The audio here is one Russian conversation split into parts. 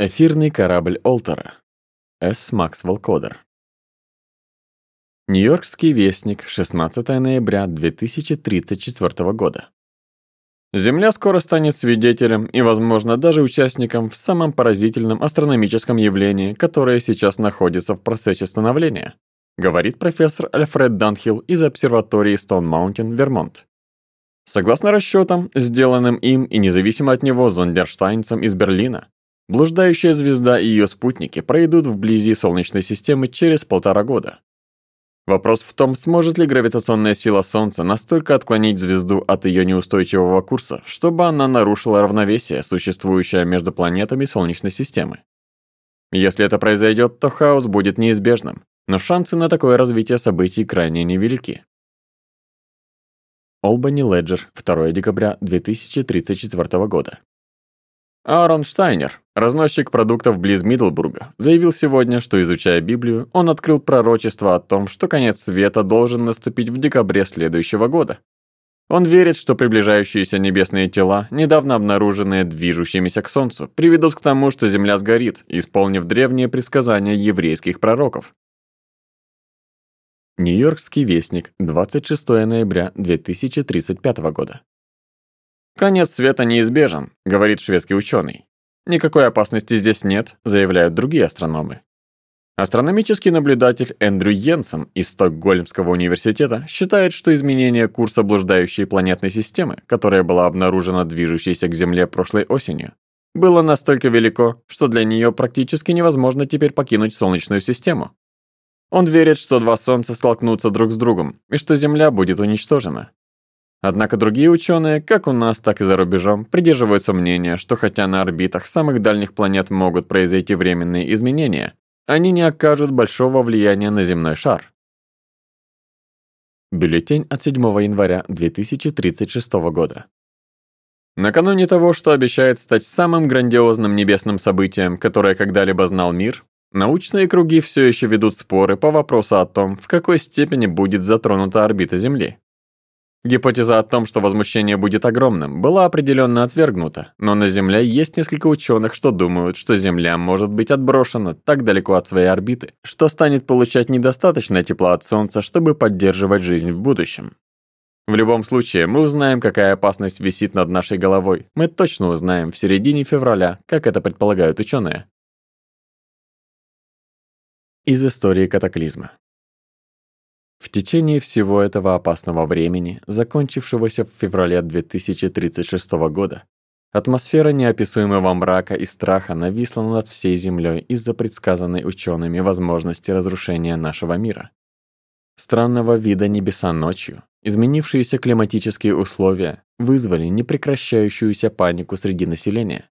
Эфирный корабль Олтера. С. Максвелл Кодер. Нью-Йоркский вестник, 16 ноября 2034 года. Земля скоро станет свидетелем и, возможно, даже участником в самом поразительном астрономическом явлении, которое сейчас находится в процессе становления, говорит профессор Альфред Данхилл из обсерватории Стоун-Маунтин, Вермонт. Согласно расчетам, сделанным им и независимо от него зондерштайнцем из Берлина, Блуждающая звезда и ее спутники пройдут вблизи Солнечной системы через полтора года. Вопрос в том, сможет ли гравитационная сила Солнца настолько отклонить звезду от ее неустойчивого курса, чтобы она нарушила равновесие, существующее между планетами Солнечной системы. Если это произойдет, то хаос будет неизбежным, но шансы на такое развитие событий крайне невелики. Олбани Леджер, 2 декабря 2034 года. Аарон Штайнер, разносчик продуктов близ Мидлбурга, заявил сегодня, что изучая Библию, он открыл пророчество о том, что конец света должен наступить в декабре следующего года. Он верит, что приближающиеся небесные тела, недавно обнаруженные движущимися к Солнцу, приведут к тому, что Земля сгорит, исполнив древние предсказания еврейских пророков. Нью-Йоркский вестник, 26 ноября 2035 года. «Конец света неизбежен», — говорит шведский ученый. «Никакой опасности здесь нет», — заявляют другие астрономы. Астрономический наблюдатель Эндрю Йенсен из Стокгольмского университета считает, что изменение курса блуждающей планетной системы, которая была обнаружена движущейся к Земле прошлой осенью, было настолько велико, что для нее практически невозможно теперь покинуть Солнечную систему. Он верит, что два Солнца столкнутся друг с другом, и что Земля будет уничтожена. Однако другие ученые, как у нас, так и за рубежом, придерживаются мнения, что хотя на орбитах самых дальних планет могут произойти временные изменения, они не окажут большого влияния на земной шар. Бюллетень от 7 января 2036 года. Накануне того, что обещает стать самым грандиозным небесным событием, которое когда-либо знал мир, научные круги все еще ведут споры по вопросу о том, в какой степени будет затронута орбита Земли. Гипотеза о том, что возмущение будет огромным, была определенно отвергнута, но на Земле есть несколько ученых, что думают, что Земля может быть отброшена так далеко от своей орбиты, что станет получать недостаточно тепла от Солнца, чтобы поддерживать жизнь в будущем. В любом случае, мы узнаем, какая опасность висит над нашей головой. Мы точно узнаем в середине февраля, как это предполагают ученые. Из истории катаклизма. В течение всего этого опасного времени, закончившегося в феврале 2036 года, атмосфера неописуемого мрака и страха нависла над всей Землей из-за предсказанной учеными возможности разрушения нашего мира. Странного вида небеса ночью, изменившиеся климатические условия вызвали непрекращающуюся панику среди населения,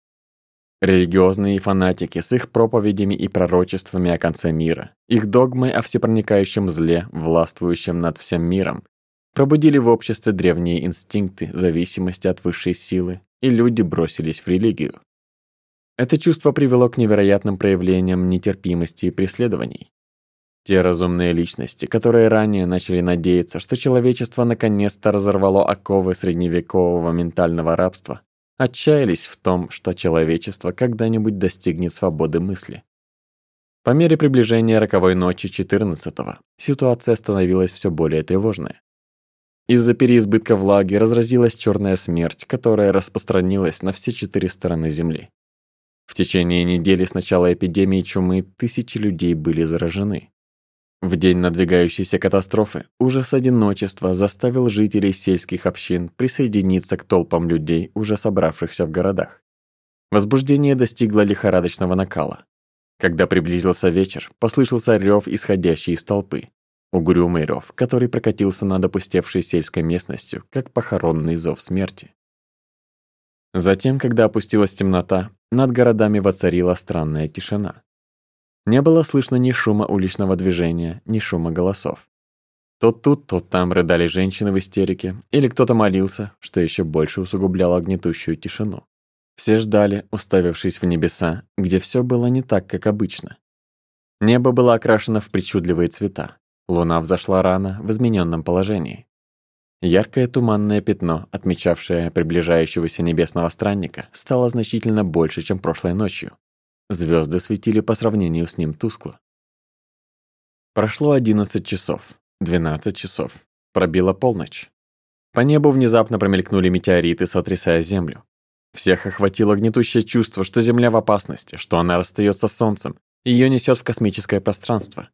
Религиозные фанатики с их проповедями и пророчествами о конце мира, их догмой о всепроникающем зле, властвующем над всем миром, пробудили в обществе древние инстинкты зависимости от высшей силы, и люди бросились в религию. Это чувство привело к невероятным проявлениям нетерпимости и преследований. Те разумные личности, которые ранее начали надеяться, что человечество наконец-то разорвало оковы средневекового ментального рабства, отчаялись в том, что человечество когда-нибудь достигнет свободы мысли. По мере приближения роковой ночи 14-го ситуация становилась все более тревожной. Из-за переизбытка влаги разразилась черная смерть, которая распространилась на все четыре стороны Земли. В течение недели с начала эпидемии чумы тысячи людей были заражены. В день надвигающейся катастрофы ужас одиночества заставил жителей сельских общин присоединиться к толпам людей, уже собравшихся в городах. Возбуждение достигло лихорадочного накала. Когда приблизился вечер, послышался рев, исходящий из толпы. Угрюмый рев, который прокатился над опустевшей сельской местностью, как похоронный зов смерти. Затем, когда опустилась темнота, над городами воцарила странная тишина. Не было слышно ни шума уличного движения, ни шума голосов. То тут, то там рыдали женщины в истерике, или кто-то молился, что еще больше усугубляло гнетущую тишину. Все ждали, уставившись в небеса, где все было не так, как обычно. Небо было окрашено в причудливые цвета. Луна взошла рано, в измененном положении. Яркое туманное пятно, отмечавшее приближающегося небесного странника, стало значительно больше, чем прошлой ночью. Звезды светили по сравнению с ним тускло. Прошло 11 часов, 12 часов. Пробила полночь. По небу внезапно промелькнули метеориты, сотрясая землю. Всех охватило гнетущее чувство, что Земля в опасности, что она расстается с Солнцем, ее несет в космическое пространство.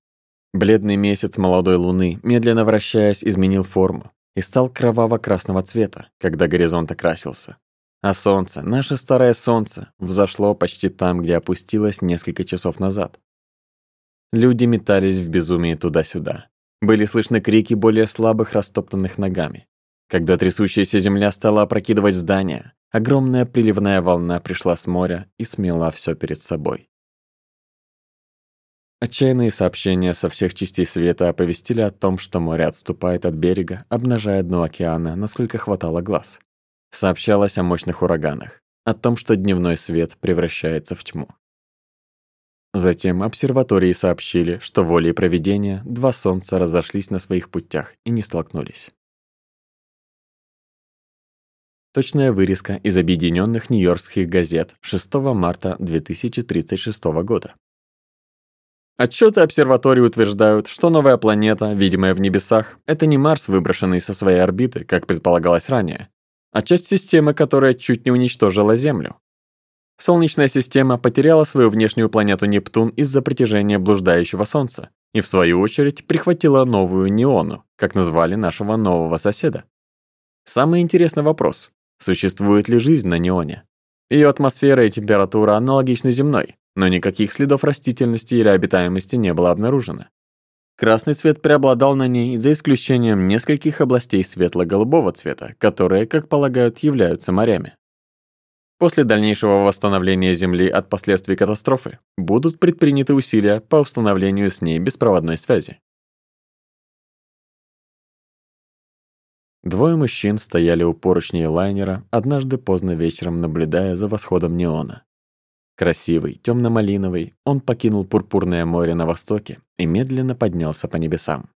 Бледный месяц молодой Луны, медленно вращаясь, изменил форму и стал кроваво-красного цвета, когда горизонт окрасился. А солнце, наше старое солнце, взошло почти там, где опустилось несколько часов назад. Люди метались в безумии туда-сюда. Были слышны крики более слабых, растоптанных ногами. Когда трясущаяся земля стала опрокидывать здания, огромная приливная волна пришла с моря и смела все перед собой. Отчаянные сообщения со всех частей света оповестили о том, что море отступает от берега, обнажая дно океана, насколько хватало глаз сообщалось о мощных ураганах, о том, что дневной свет превращается в тьму. Затем обсерватории сообщили, что волей проведения два солнца разошлись на своих путях и не столкнулись. Точная вырезка из объединенных нью-йоркских газет 6 марта 2036 года. Отчеты обсерватории утверждают, что новая планета, видимая в небесах, это не Марс, выброшенный со своей орбиты, как предполагалось ранее, а часть системы, которая чуть не уничтожила Землю. Солнечная система потеряла свою внешнюю планету Нептун из-за притяжения блуждающего Солнца и, в свою очередь, прихватила новую Неону, как назвали нашего нового соседа. Самый интересный вопрос – существует ли жизнь на Неоне? Ее атмосфера и температура аналогичны земной, но никаких следов растительности или обитаемости не было обнаружено. Красный цвет преобладал на ней за исключением нескольких областей светло-голубого цвета, которые, как полагают, являются морями. После дальнейшего восстановления Земли от последствий катастрофы будут предприняты усилия по установлению с ней беспроводной связи. Двое мужчин стояли у поручней лайнера, однажды поздно вечером наблюдая за восходом неона. Красивый, темно-малиновый, он покинул пурпурное море на востоке и медленно поднялся по небесам.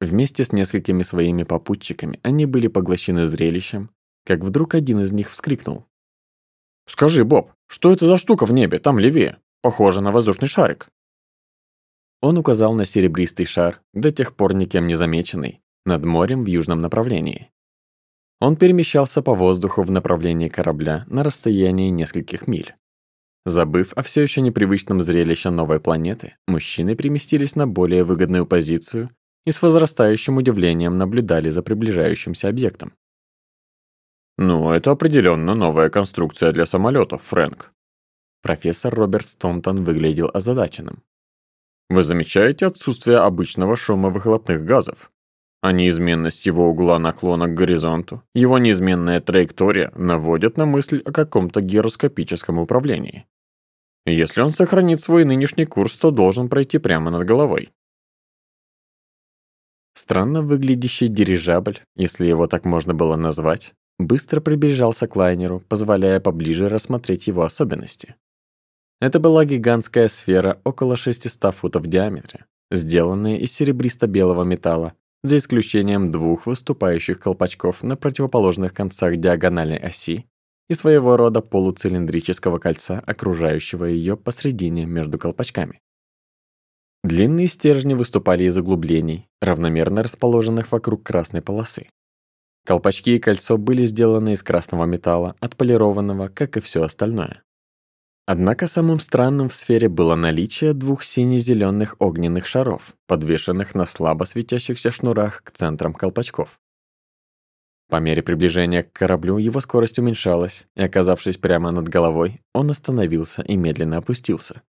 Вместе с несколькими своими попутчиками они были поглощены зрелищем, как вдруг один из них вскрикнул. «Скажи, Боб, что это за штука в небе, там левее? Похоже на воздушный шарик». Он указал на серебристый шар, до тех пор никем не замеченный, над морем в южном направлении. Он перемещался по воздуху в направлении корабля на расстоянии нескольких миль. Забыв о все еще непривычном зрелище новой планеты, мужчины переместились на более выгодную позицию и с возрастающим удивлением наблюдали за приближающимся объектом. «Ну, это определенно новая конструкция для самолетов, Фрэнк». Профессор Роберт Стоунтон выглядел озадаченным. «Вы замечаете отсутствие обычного шума выхлопных газов, а неизменность его угла наклона к горизонту, его неизменная траектория наводят на мысль о каком-то гироскопическом управлении. Если он сохранит свой нынешний курс, то должен пройти прямо над головой. Странно выглядящий дирижабль, если его так можно было назвать, быстро приближался к лайнеру, позволяя поближе рассмотреть его особенности. Это была гигантская сфера около 600 футов в диаметре, сделанная из серебристо-белого металла, за исключением двух выступающих колпачков на противоположных концах диагональной оси и своего рода полуцилиндрического кольца, окружающего ее посредине между колпачками. Длинные стержни выступали из углублений, равномерно расположенных вокруг красной полосы. Колпачки и кольцо были сделаны из красного металла, отполированного, как и все остальное. Однако самым странным в сфере было наличие двух сине-зеленых огненных шаров, подвешенных на слабо светящихся шнурах к центрам колпачков. По мере приближения к кораблю его скорость уменьшалась, и, оказавшись прямо над головой, он остановился и медленно опустился.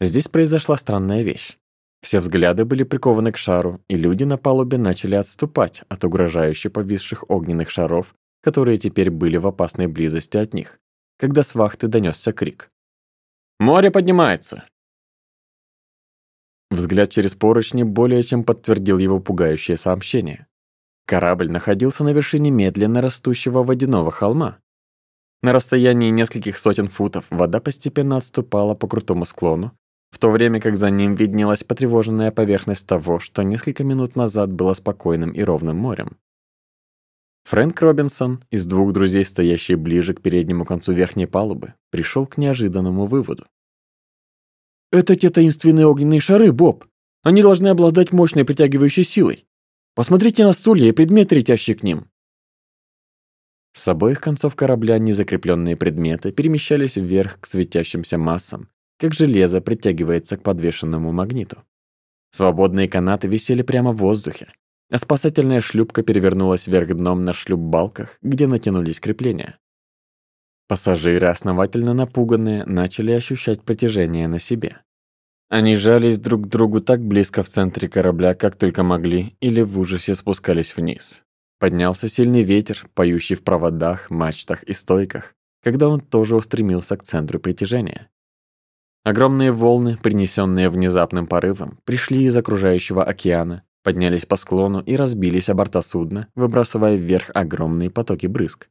Здесь произошла странная вещь. Все взгляды были прикованы к шару, и люди на палубе начали отступать от угрожающе повисших огненных шаров, которые теперь были в опасной близости от них, когда с вахты донесся крик. «Море поднимается!» Взгляд через поручни более чем подтвердил его пугающее сообщение. Корабль находился на вершине медленно растущего водяного холма. На расстоянии нескольких сотен футов вода постепенно отступала по крутому склону, в то время как за ним виднелась потревоженная поверхность того, что несколько минут назад было спокойным и ровным морем. Фрэнк Робинсон, из двух друзей, стоящих ближе к переднему концу верхней палубы, пришел к неожиданному выводу. «Это те таинственные огненные шары, Боб! Они должны обладать мощной притягивающей силой. Посмотрите на стулья и предметы, летящие к ним. С обоих концов корабля незакрепленные предметы перемещались вверх к светящимся массам, как железо притягивается к подвешенному магниту. Свободные канаты висели прямо в воздухе, а спасательная шлюпка перевернулась вверх дном на шлюпбалках, где натянулись крепления. Пассажиры, основательно напуганные, начали ощущать протяжение на себе. Они жались друг к другу так близко в центре корабля, как только могли, или в ужасе спускались вниз. Поднялся сильный ветер, поющий в проводах, мачтах и стойках, когда он тоже устремился к центру притяжения. Огромные волны, принесенные внезапным порывом, пришли из окружающего океана, поднялись по склону и разбились о борта судна, выбрасывая вверх огромные потоки брызг.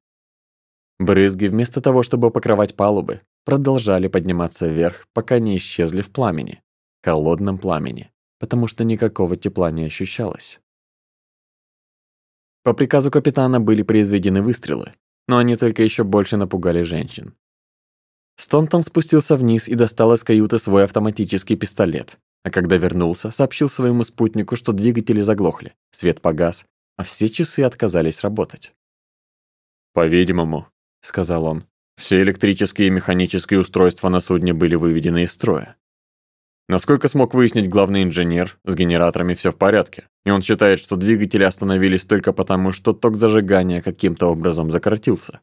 Брызги, вместо того, чтобы покрывать палубы, продолжали подниматься вверх, пока не исчезли в пламени, холодном пламени, потому что никакого тепла не ощущалось. По приказу капитана были произведены выстрелы, но они только еще больше напугали женщин. Стонтон спустился вниз и достал из каюты свой автоматический пистолет, а когда вернулся, сообщил своему спутнику, что двигатели заглохли, свет погас, а все часы отказались работать. «По-видимому», — сказал он, — «все электрические и механические устройства на судне были выведены из строя. Насколько смог выяснить главный инженер, с генераторами все в порядке. И он считает, что двигатели остановились только потому, что ток зажигания каким-то образом закоротился.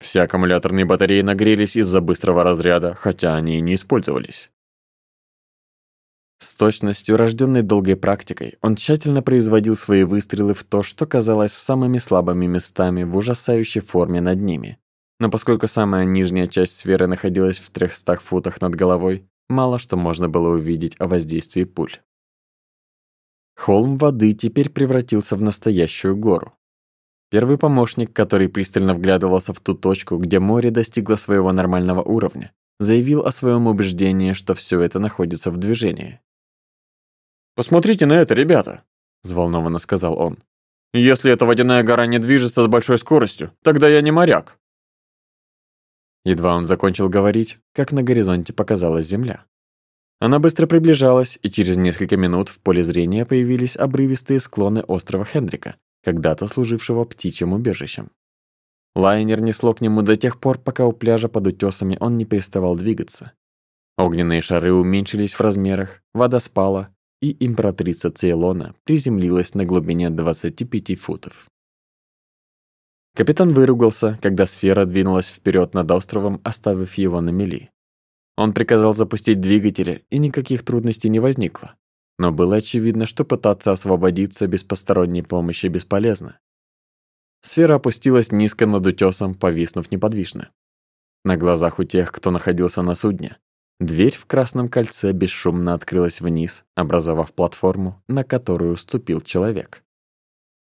Все аккумуляторные батареи нагрелись из-за быстрого разряда, хотя они и не использовались. С точностью, рожденной долгой практикой, он тщательно производил свои выстрелы в то, что казалось самыми слабыми местами в ужасающей форме над ними. Но поскольку самая нижняя часть сферы находилась в 300 футах над головой, мало что можно было увидеть о воздействии пуль. Холм воды теперь превратился в настоящую гору. Первый помощник, который пристально вглядывался в ту точку, где море достигло своего нормального уровня, заявил о своем убеждении, что все это находится в движении. «Посмотрите на это, ребята!» – взволнованно сказал он. «Если эта водяная гора не движется с большой скоростью, тогда я не моряк». Едва он закончил говорить, как на горизонте показалась земля. Она быстро приближалась, и через несколько минут в поле зрения появились обрывистые склоны острова Хендрика, когда-то служившего птичьим убежищем. Лайнер несло к нему до тех пор, пока у пляжа под утесами он не переставал двигаться. Огненные шары уменьшились в размерах, вода спала, и императрица Цейлона приземлилась на глубине 25 футов. Капитан выругался, когда сфера двинулась вперед над островом, оставив его на мели. Он приказал запустить двигатели, и никаких трудностей не возникло. Но было очевидно, что пытаться освободиться без посторонней помощи бесполезно. Сфера опустилась низко над утесом, повиснув неподвижно. На глазах у тех, кто находился на судне, дверь в красном кольце бесшумно открылась вниз, образовав платформу, на которую ступил человек.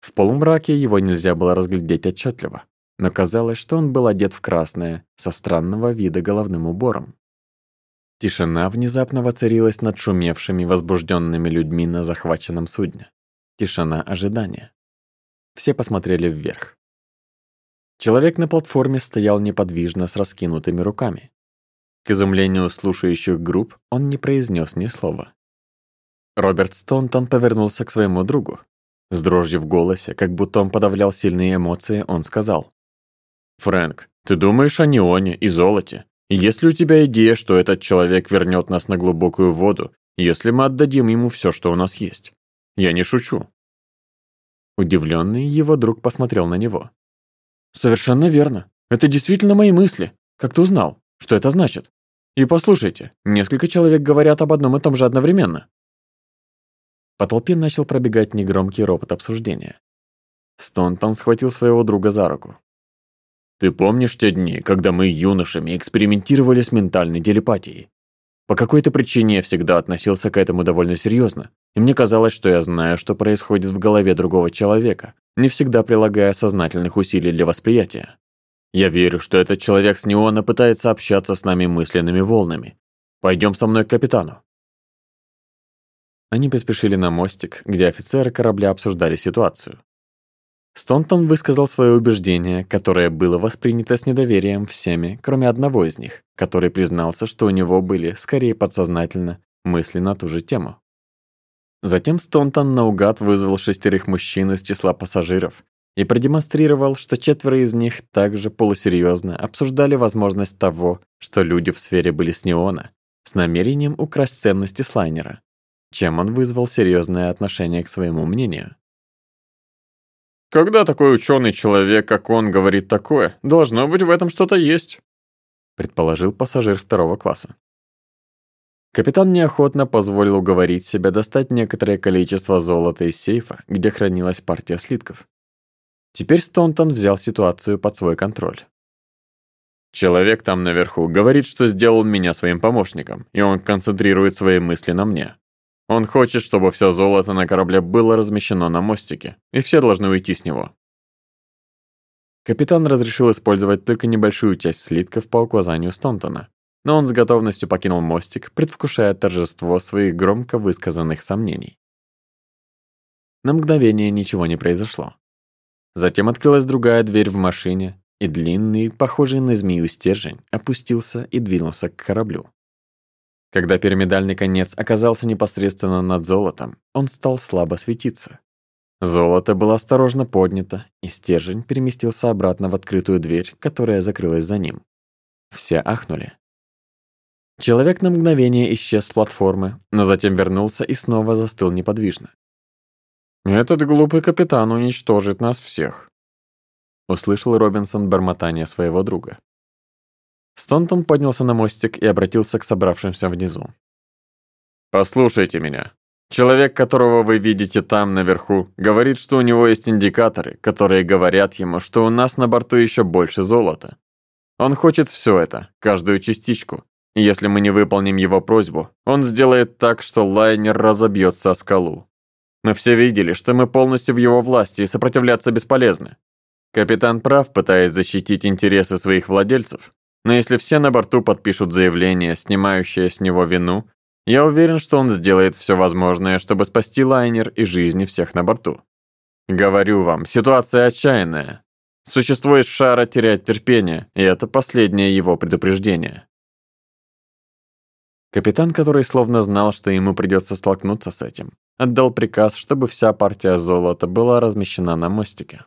В полумраке его нельзя было разглядеть отчетливо, но казалось, что он был одет в красное, со странного вида головным убором. Тишина внезапно воцарилась над шумевшими, возбужденными людьми на захваченном судне. Тишина ожидания. Все посмотрели вверх. Человек на платформе стоял неподвижно с раскинутыми руками. К изумлению слушающих групп он не произнес ни слова. Роберт Стонтон повернулся к своему другу, с дрожью в голосе, как будто он подавлял сильные эмоции, он сказал. «Фрэнк, ты думаешь о неоне и золоте? Есть ли у тебя идея, что этот человек вернет нас на глубокую воду, если мы отдадим ему все, что у нас есть? Я не шучу». Удивленный, его друг посмотрел на него. «Совершенно верно. Это действительно мои мысли. Как ты узнал? Что это значит? И послушайте, несколько человек говорят об одном и том же одновременно. По толпе начал пробегать негромкий ропот обсуждения. Стонтон схватил своего друга за руку. «Ты помнишь те дни, когда мы юношами экспериментировали с ментальной телепатией? По какой-то причине я всегда относился к этому довольно серьезно, и мне казалось, что я знаю, что происходит в голове другого человека, не всегда прилагая сознательных усилий для восприятия. Я верю, что этот человек с неона пытается общаться с нами мысленными волнами. Пойдем со мной к капитану». Они поспешили на мостик, где офицеры корабля обсуждали ситуацию. Стонтон высказал свое убеждение, которое было воспринято с недоверием всеми, кроме одного из них, который признался, что у него были, скорее подсознательно, мысли на ту же тему. Затем Стонтон наугад вызвал шестерых мужчин из числа пассажиров и продемонстрировал, что четверо из них также полусерьезно обсуждали возможность того, что люди в сфере были с неона, с намерением украсть ценности слайнера чем он вызвал серьезное отношение к своему мнению. «Когда такой ученый человек, как он, говорит такое, должно быть в этом что-то есть», предположил пассажир второго класса. Капитан неохотно позволил уговорить себя достать некоторое количество золота из сейфа, где хранилась партия слитков. Теперь Стонтон взял ситуацию под свой контроль. «Человек там наверху говорит, что сделал меня своим помощником, и он концентрирует свои мысли на мне. Он хочет, чтобы все золото на корабле было размещено на мостике, и все должны уйти с него. Капитан разрешил использовать только небольшую часть слитков по указанию Стонтона, но он с готовностью покинул мостик, предвкушая торжество своих громко высказанных сомнений. На мгновение ничего не произошло. Затем открылась другая дверь в машине, и длинный, похожий на змею стержень, опустился и двинулся к кораблю. Когда пирамидальный конец оказался непосредственно над золотом, он стал слабо светиться. Золото было осторожно поднято, и стержень переместился обратно в открытую дверь, которая закрылась за ним. Все ахнули. Человек на мгновение исчез с платформы, но затем вернулся и снова застыл неподвижно. «Этот глупый капитан уничтожит нас всех», — услышал Робинсон бормотание своего друга. Стонтон поднялся на мостик и обратился к собравшимся внизу. «Послушайте меня. Человек, которого вы видите там, наверху, говорит, что у него есть индикаторы, которые говорят ему, что у нас на борту еще больше золота. Он хочет все это, каждую частичку. И если мы не выполним его просьбу, он сделает так, что лайнер разобьется о скалу. Мы все видели, что мы полностью в его власти и сопротивляться бесполезно. Капитан прав, пытаясь защитить интересы своих владельцев, но если все на борту подпишут заявление, снимающее с него вину, я уверен, что он сделает все возможное, чтобы спасти лайнер и жизни всех на борту. Говорю вам, ситуация отчаянная. Существо из шара теряет терпение, и это последнее его предупреждение. Капитан, который словно знал, что ему придется столкнуться с этим, отдал приказ, чтобы вся партия золота была размещена на мостике.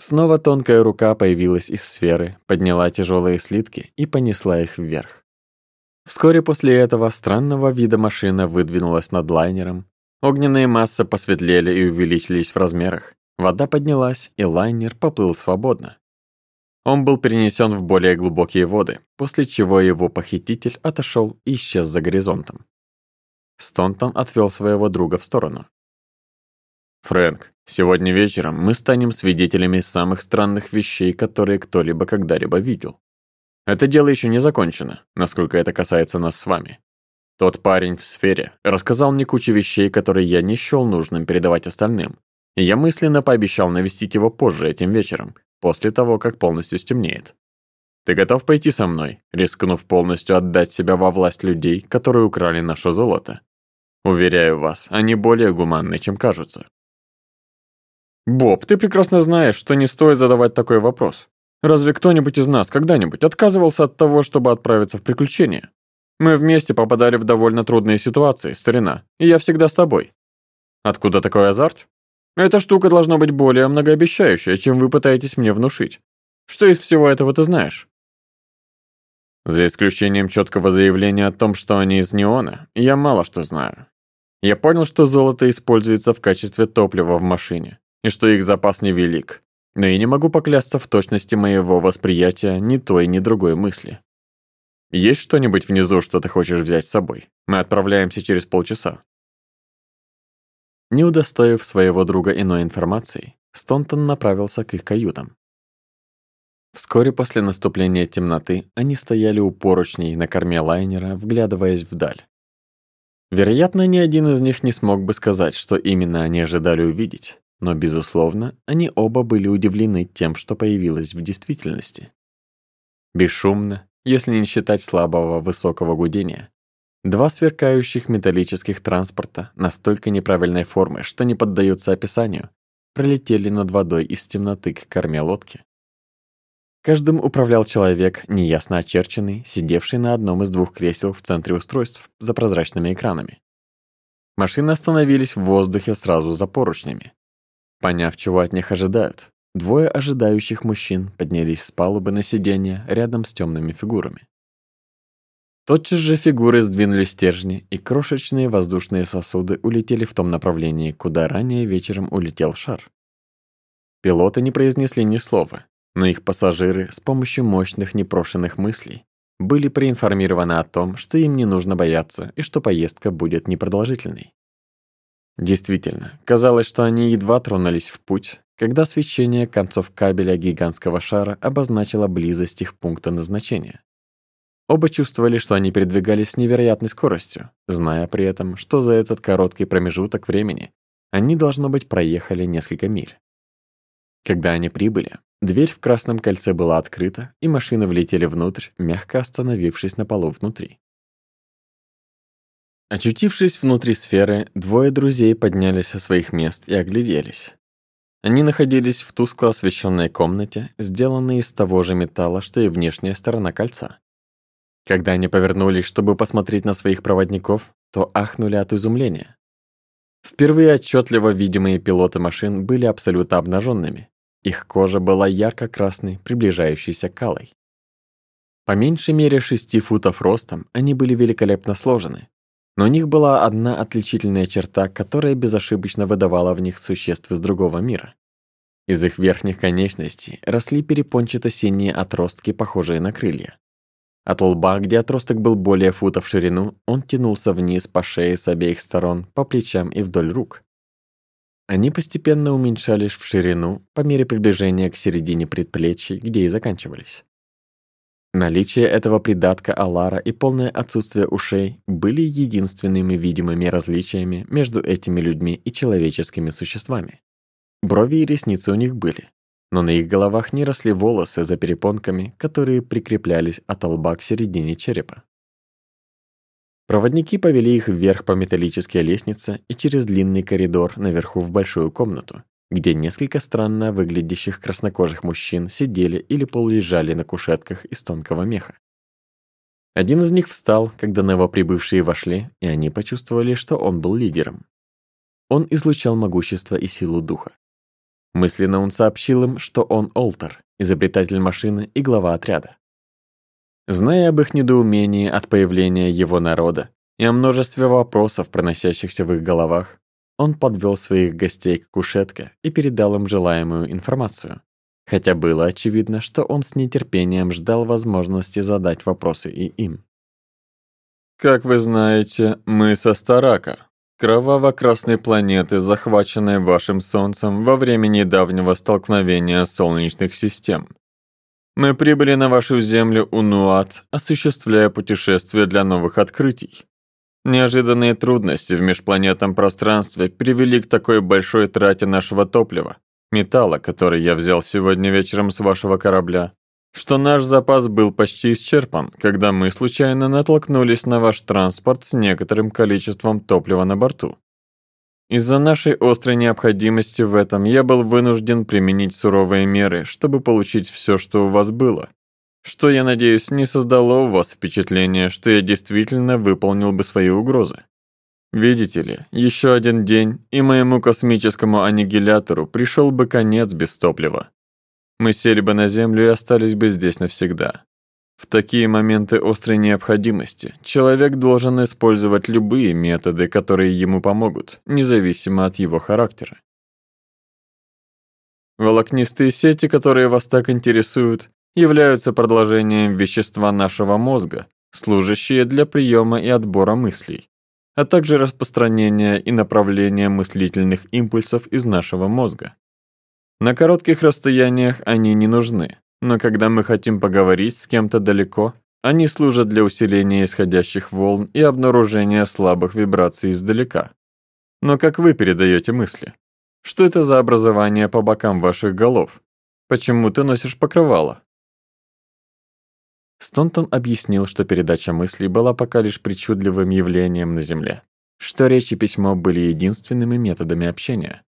Снова тонкая рука появилась из сферы, подняла тяжелые слитки и понесла их вверх. Вскоре после этого странного вида машина выдвинулась над лайнером. Огненные массы посветлели и увеличились в размерах. Вода поднялась, и лайнер поплыл свободно. Он был перенесен в более глубокие воды, после чего его похититель отошел и исчез за горизонтом. Стонтон отвел своего друга в сторону. Фрэнк, сегодня вечером мы станем свидетелями самых странных вещей, которые кто-либо когда-либо видел. Это дело еще не закончено, насколько это касается нас с вами. Тот парень в сфере рассказал мне кучу вещей, которые я не счел нужным передавать остальным. И я мысленно пообещал навестить его позже этим вечером, после того, как полностью стемнеет. Ты готов пойти со мной, рискнув полностью отдать себя во власть людей, которые украли наше золото? Уверяю вас, они более гуманны, чем кажутся. «Боб, ты прекрасно знаешь, что не стоит задавать такой вопрос. Разве кто-нибудь из нас когда-нибудь отказывался от того, чтобы отправиться в приключения? Мы вместе попадали в довольно трудные ситуации, старина, и я всегда с тобой». «Откуда такой азарт?» «Эта штука должна быть более многообещающая, чем вы пытаетесь мне внушить. Что из всего этого ты знаешь?» За исключением четкого заявления о том, что они из неона, я мало что знаю. Я понял, что золото используется в качестве топлива в машине и что их запас невелик. Но я не могу поклясться в точности моего восприятия ни той, ни другой мысли. Есть что-нибудь внизу, что ты хочешь взять с собой? Мы отправляемся через полчаса. Не удостоив своего друга иной информации, Стонтон направился к их каютам. Вскоре после наступления темноты они стояли у поручней на корме лайнера, вглядываясь вдаль. Вероятно, ни один из них не смог бы сказать, что именно они ожидали увидеть, но, безусловно, они оба были удивлены тем, что появилось в действительности. Бесшумно, если не считать слабого высокого гудения, два сверкающих металлических транспорта настолько неправильной формы, что не поддаются описанию, пролетели над водой из темноты к корме лодки. Каждым управлял человек, неясно очерченный, сидевший на одном из двух кресел в центре устройств за прозрачными экранами. Машины остановились в воздухе сразу за поручнями. Поняв, чего от них ожидают, двое ожидающих мужчин поднялись с палубы на сиденье рядом с темными фигурами. Тотчас же фигуры сдвинули стержни, и крошечные воздушные сосуды улетели в том направлении, куда ранее вечером улетел шар. Пилоты не произнесли ни слова, но их пассажиры с помощью мощных непрошенных мыслей были проинформированы о том, что им не нужно бояться и что поездка будет непродолжительной. Действительно, казалось, что они едва тронулись в путь, когда свечение концов кабеля гигантского шара обозначило близость их пункта назначения. Оба чувствовали, что они передвигались с невероятной скоростью, зная при этом, что за этот короткий промежуток времени они, должно быть, проехали несколько миль. Когда они прибыли, дверь в красном кольце была открыта, и машины влетели внутрь, мягко остановившись на полу внутри. Очутившись внутри сферы, двое друзей поднялись со своих мест и огляделись. Они находились в тускло освещенной комнате, сделанной из того же металла, что и внешняя сторона кольца. Когда они повернулись, чтобы посмотреть на своих проводников, то ахнули от изумления. Впервые отчетливо видимые пилоты машин были абсолютно обнаженными. Их кожа была ярко-красной, приближающейся к алой. По меньшей мере шести футов ростом они были великолепно сложены, но у них была одна отличительная черта, которая безошибочно выдавала в них существ из другого мира. Из их верхних конечностей росли перепончато-синие отростки, похожие на крылья. От лба, где отросток был более фута в ширину, он тянулся вниз по шее с обеих сторон, по плечам и вдоль рук. Они постепенно уменьшались в ширину по мере приближения к середине предплечий, где и заканчивались. Наличие этого придатка Алара и полное отсутствие ушей были единственными видимыми различиями между этими людьми и человеческими существами. Брови и ресницы у них были, но на их головах не росли волосы за перепонками, которые прикреплялись от лба к середине черепа. Проводники повели их вверх по металлической лестнице и через длинный коридор наверху в большую комнату, где несколько странно выглядящих краснокожих мужчин сидели или полулежали на кушетках из тонкого меха. Один из них встал, когда новоприбывшие вошли, и они почувствовали, что он был лидером. Он излучал могущество и силу духа. Мысленно он сообщил им, что он Олтер, изобретатель машины и глава отряда. Зная об их недоумении от появления его народа и о множестве вопросов, проносящихся в их головах, он подвел своих гостей к кушетке и передал им желаемую информацию. Хотя было очевидно, что он с нетерпением ждал возможности задать вопросы и им. «Как вы знаете, мы со Старака, кроваво-красной планеты, захваченной вашим Солнцем во время недавнего столкновения Солнечных систем. Мы прибыли на вашу Землю Унуат, осуществляя путешествие для новых открытий. Неожиданные трудности в межпланетном пространстве привели к такой большой трате нашего топлива, металла, который я взял сегодня вечером с вашего корабля, что наш запас был почти исчерпан, когда мы случайно натолкнулись на ваш транспорт с некоторым количеством топлива на борту. Из-за нашей острой необходимости в этом я был вынужден применить суровые меры, чтобы получить все, что у вас было что я надеюсь, не создало у вас впечатление, что я действительно выполнил бы свои угрозы. Видите ли, еще один день, и моему космическому аннигилятору пришел бы конец без топлива. Мы сели бы на Землю и остались бы здесь навсегда. В такие моменты острой необходимости человек должен использовать любые методы, которые ему помогут, независимо от его характера. Волокнистые сети, которые вас так интересуют, являются продолжением вещества нашего мозга, служащие для приема и отбора мыслей, а также распространения и направления мыслительных импульсов из нашего мозга. На коротких расстояниях они не нужны, но когда мы хотим поговорить с кем-то далеко, они служат для усиления исходящих волн и обнаружения слабых вибраций издалека. Но как вы передаете мысли? Что это за образование по бокам ваших голов? Почему ты носишь покрывало? Стонтон объяснил, что передача мыслей была пока лишь причудливым явлением на Земле, что речь и письмо были единственными методами общения.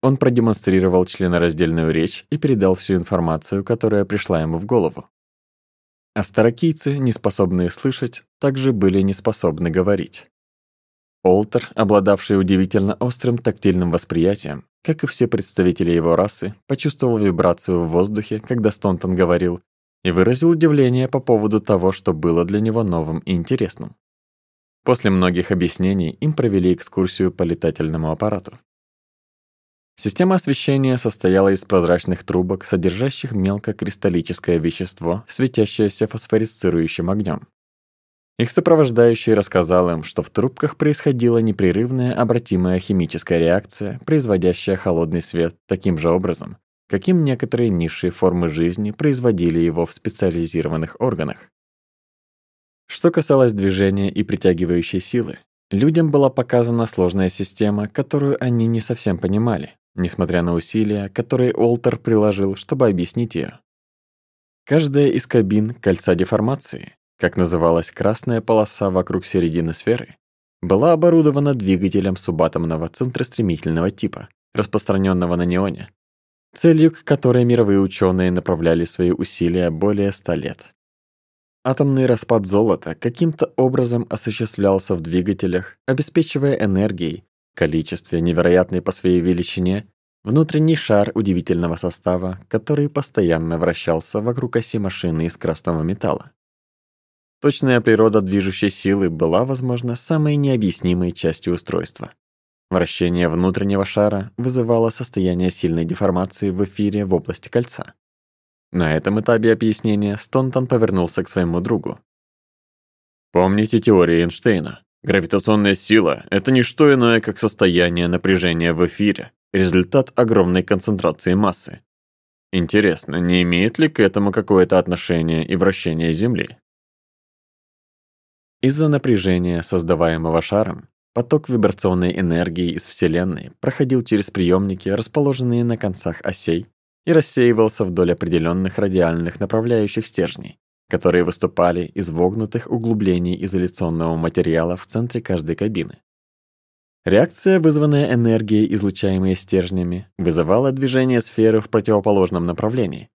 Он продемонстрировал членораздельную речь и передал всю информацию, которая пришла ему в голову. Астаракийцы, неспособные слышать, также были неспособны говорить. Олтер, обладавший удивительно острым тактильным восприятием, как и все представители его расы, почувствовал вибрацию в воздухе, когда Стонтон говорил, и выразил удивление по поводу того, что было для него новым и интересным. После многих объяснений им провели экскурсию по летательному аппарату. Система освещения состояла из прозрачных трубок, содержащих мелкокристаллическое вещество, светящееся фосфорисцирующим огнем. Их сопровождающий рассказал им, что в трубках происходила непрерывная обратимая химическая реакция, производящая холодный свет таким же образом, каким некоторые низшие формы жизни производили его в специализированных органах. Что касалось движения и притягивающей силы, людям была показана сложная система, которую они не совсем понимали, несмотря на усилия, которые Олтер приложил, чтобы объяснить ее. Каждая из кабин кольца деформации, как называлась красная полоса вокруг середины сферы, была оборудована двигателем субатомного центростремительного типа, распространенного на неоне, целью к которой мировые ученые направляли свои усилия более ста лет. Атомный распад золота каким-то образом осуществлялся в двигателях, обеспечивая энергией, количестве невероятной по своей величине, внутренний шар удивительного состава, который постоянно вращался вокруг оси машины из красного металла. Точная природа движущей силы была, возможно, самой необъяснимой частью устройства. Вращение внутреннего шара вызывало состояние сильной деформации в эфире в области кольца. На этом этапе объяснения Стонтон повернулся к своему другу. «Помните теорию Эйнштейна. Гравитационная сила — это не что иное, как состояние напряжения в эфире, результат огромной концентрации массы. Интересно, не имеет ли к этому какое-то отношение и вращение Земли?» Из-за напряжения, создаваемого шаром, Поток вибрационной энергии из Вселенной проходил через приемники, расположенные на концах осей, и рассеивался вдоль определенных радиальных направляющих стержней, которые выступали из вогнутых углублений изоляционного материала в центре каждой кабины. Реакция, вызванная энергией, излучаемой стержнями, вызывала движение сферы в противоположном направлении.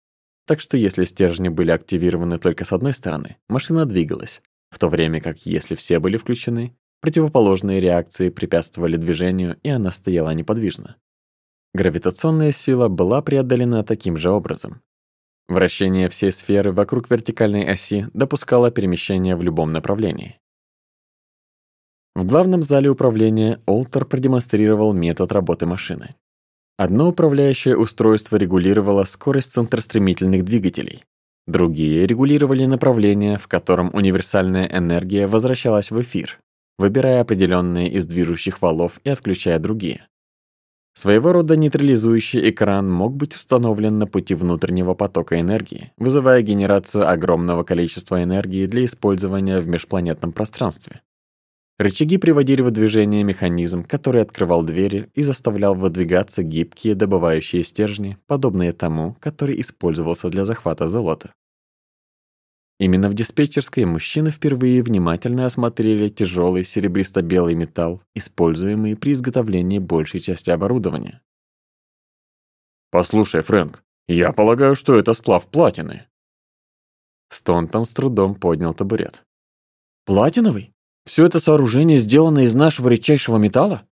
Так что если стержни были активированы только с одной стороны, машина двигалась, в то время как если все были включены, Противоположные реакции препятствовали движению, и она стояла неподвижно. Гравитационная сила была преодолена таким же образом. Вращение всей сферы вокруг вертикальной оси допускало перемещение в любом направлении. В главном зале управления Олтер продемонстрировал метод работы машины. Одно управляющее устройство регулировало скорость центростремительных двигателей, другие регулировали направление, в котором универсальная энергия возвращалась в эфир, выбирая определенные из движущих валов и отключая другие. Своего рода нейтрализующий экран мог быть установлен на пути внутреннего потока энергии, вызывая генерацию огромного количества энергии для использования в межпланетном пространстве. Рычаги приводили в движение механизм, который открывал двери и заставлял выдвигаться гибкие добывающие стержни, подобные тому, который использовался для захвата золота. Именно в диспетчерской мужчины впервые внимательно осмотрели тяжелый серебристо-белый металл, используемый при изготовлении большей части оборудования. «Послушай, Фрэнк, я полагаю, что это сплав платины». Стонтон с трудом поднял табурет. «Платиновый? Все это сооружение сделано из нашего редчайшего металла?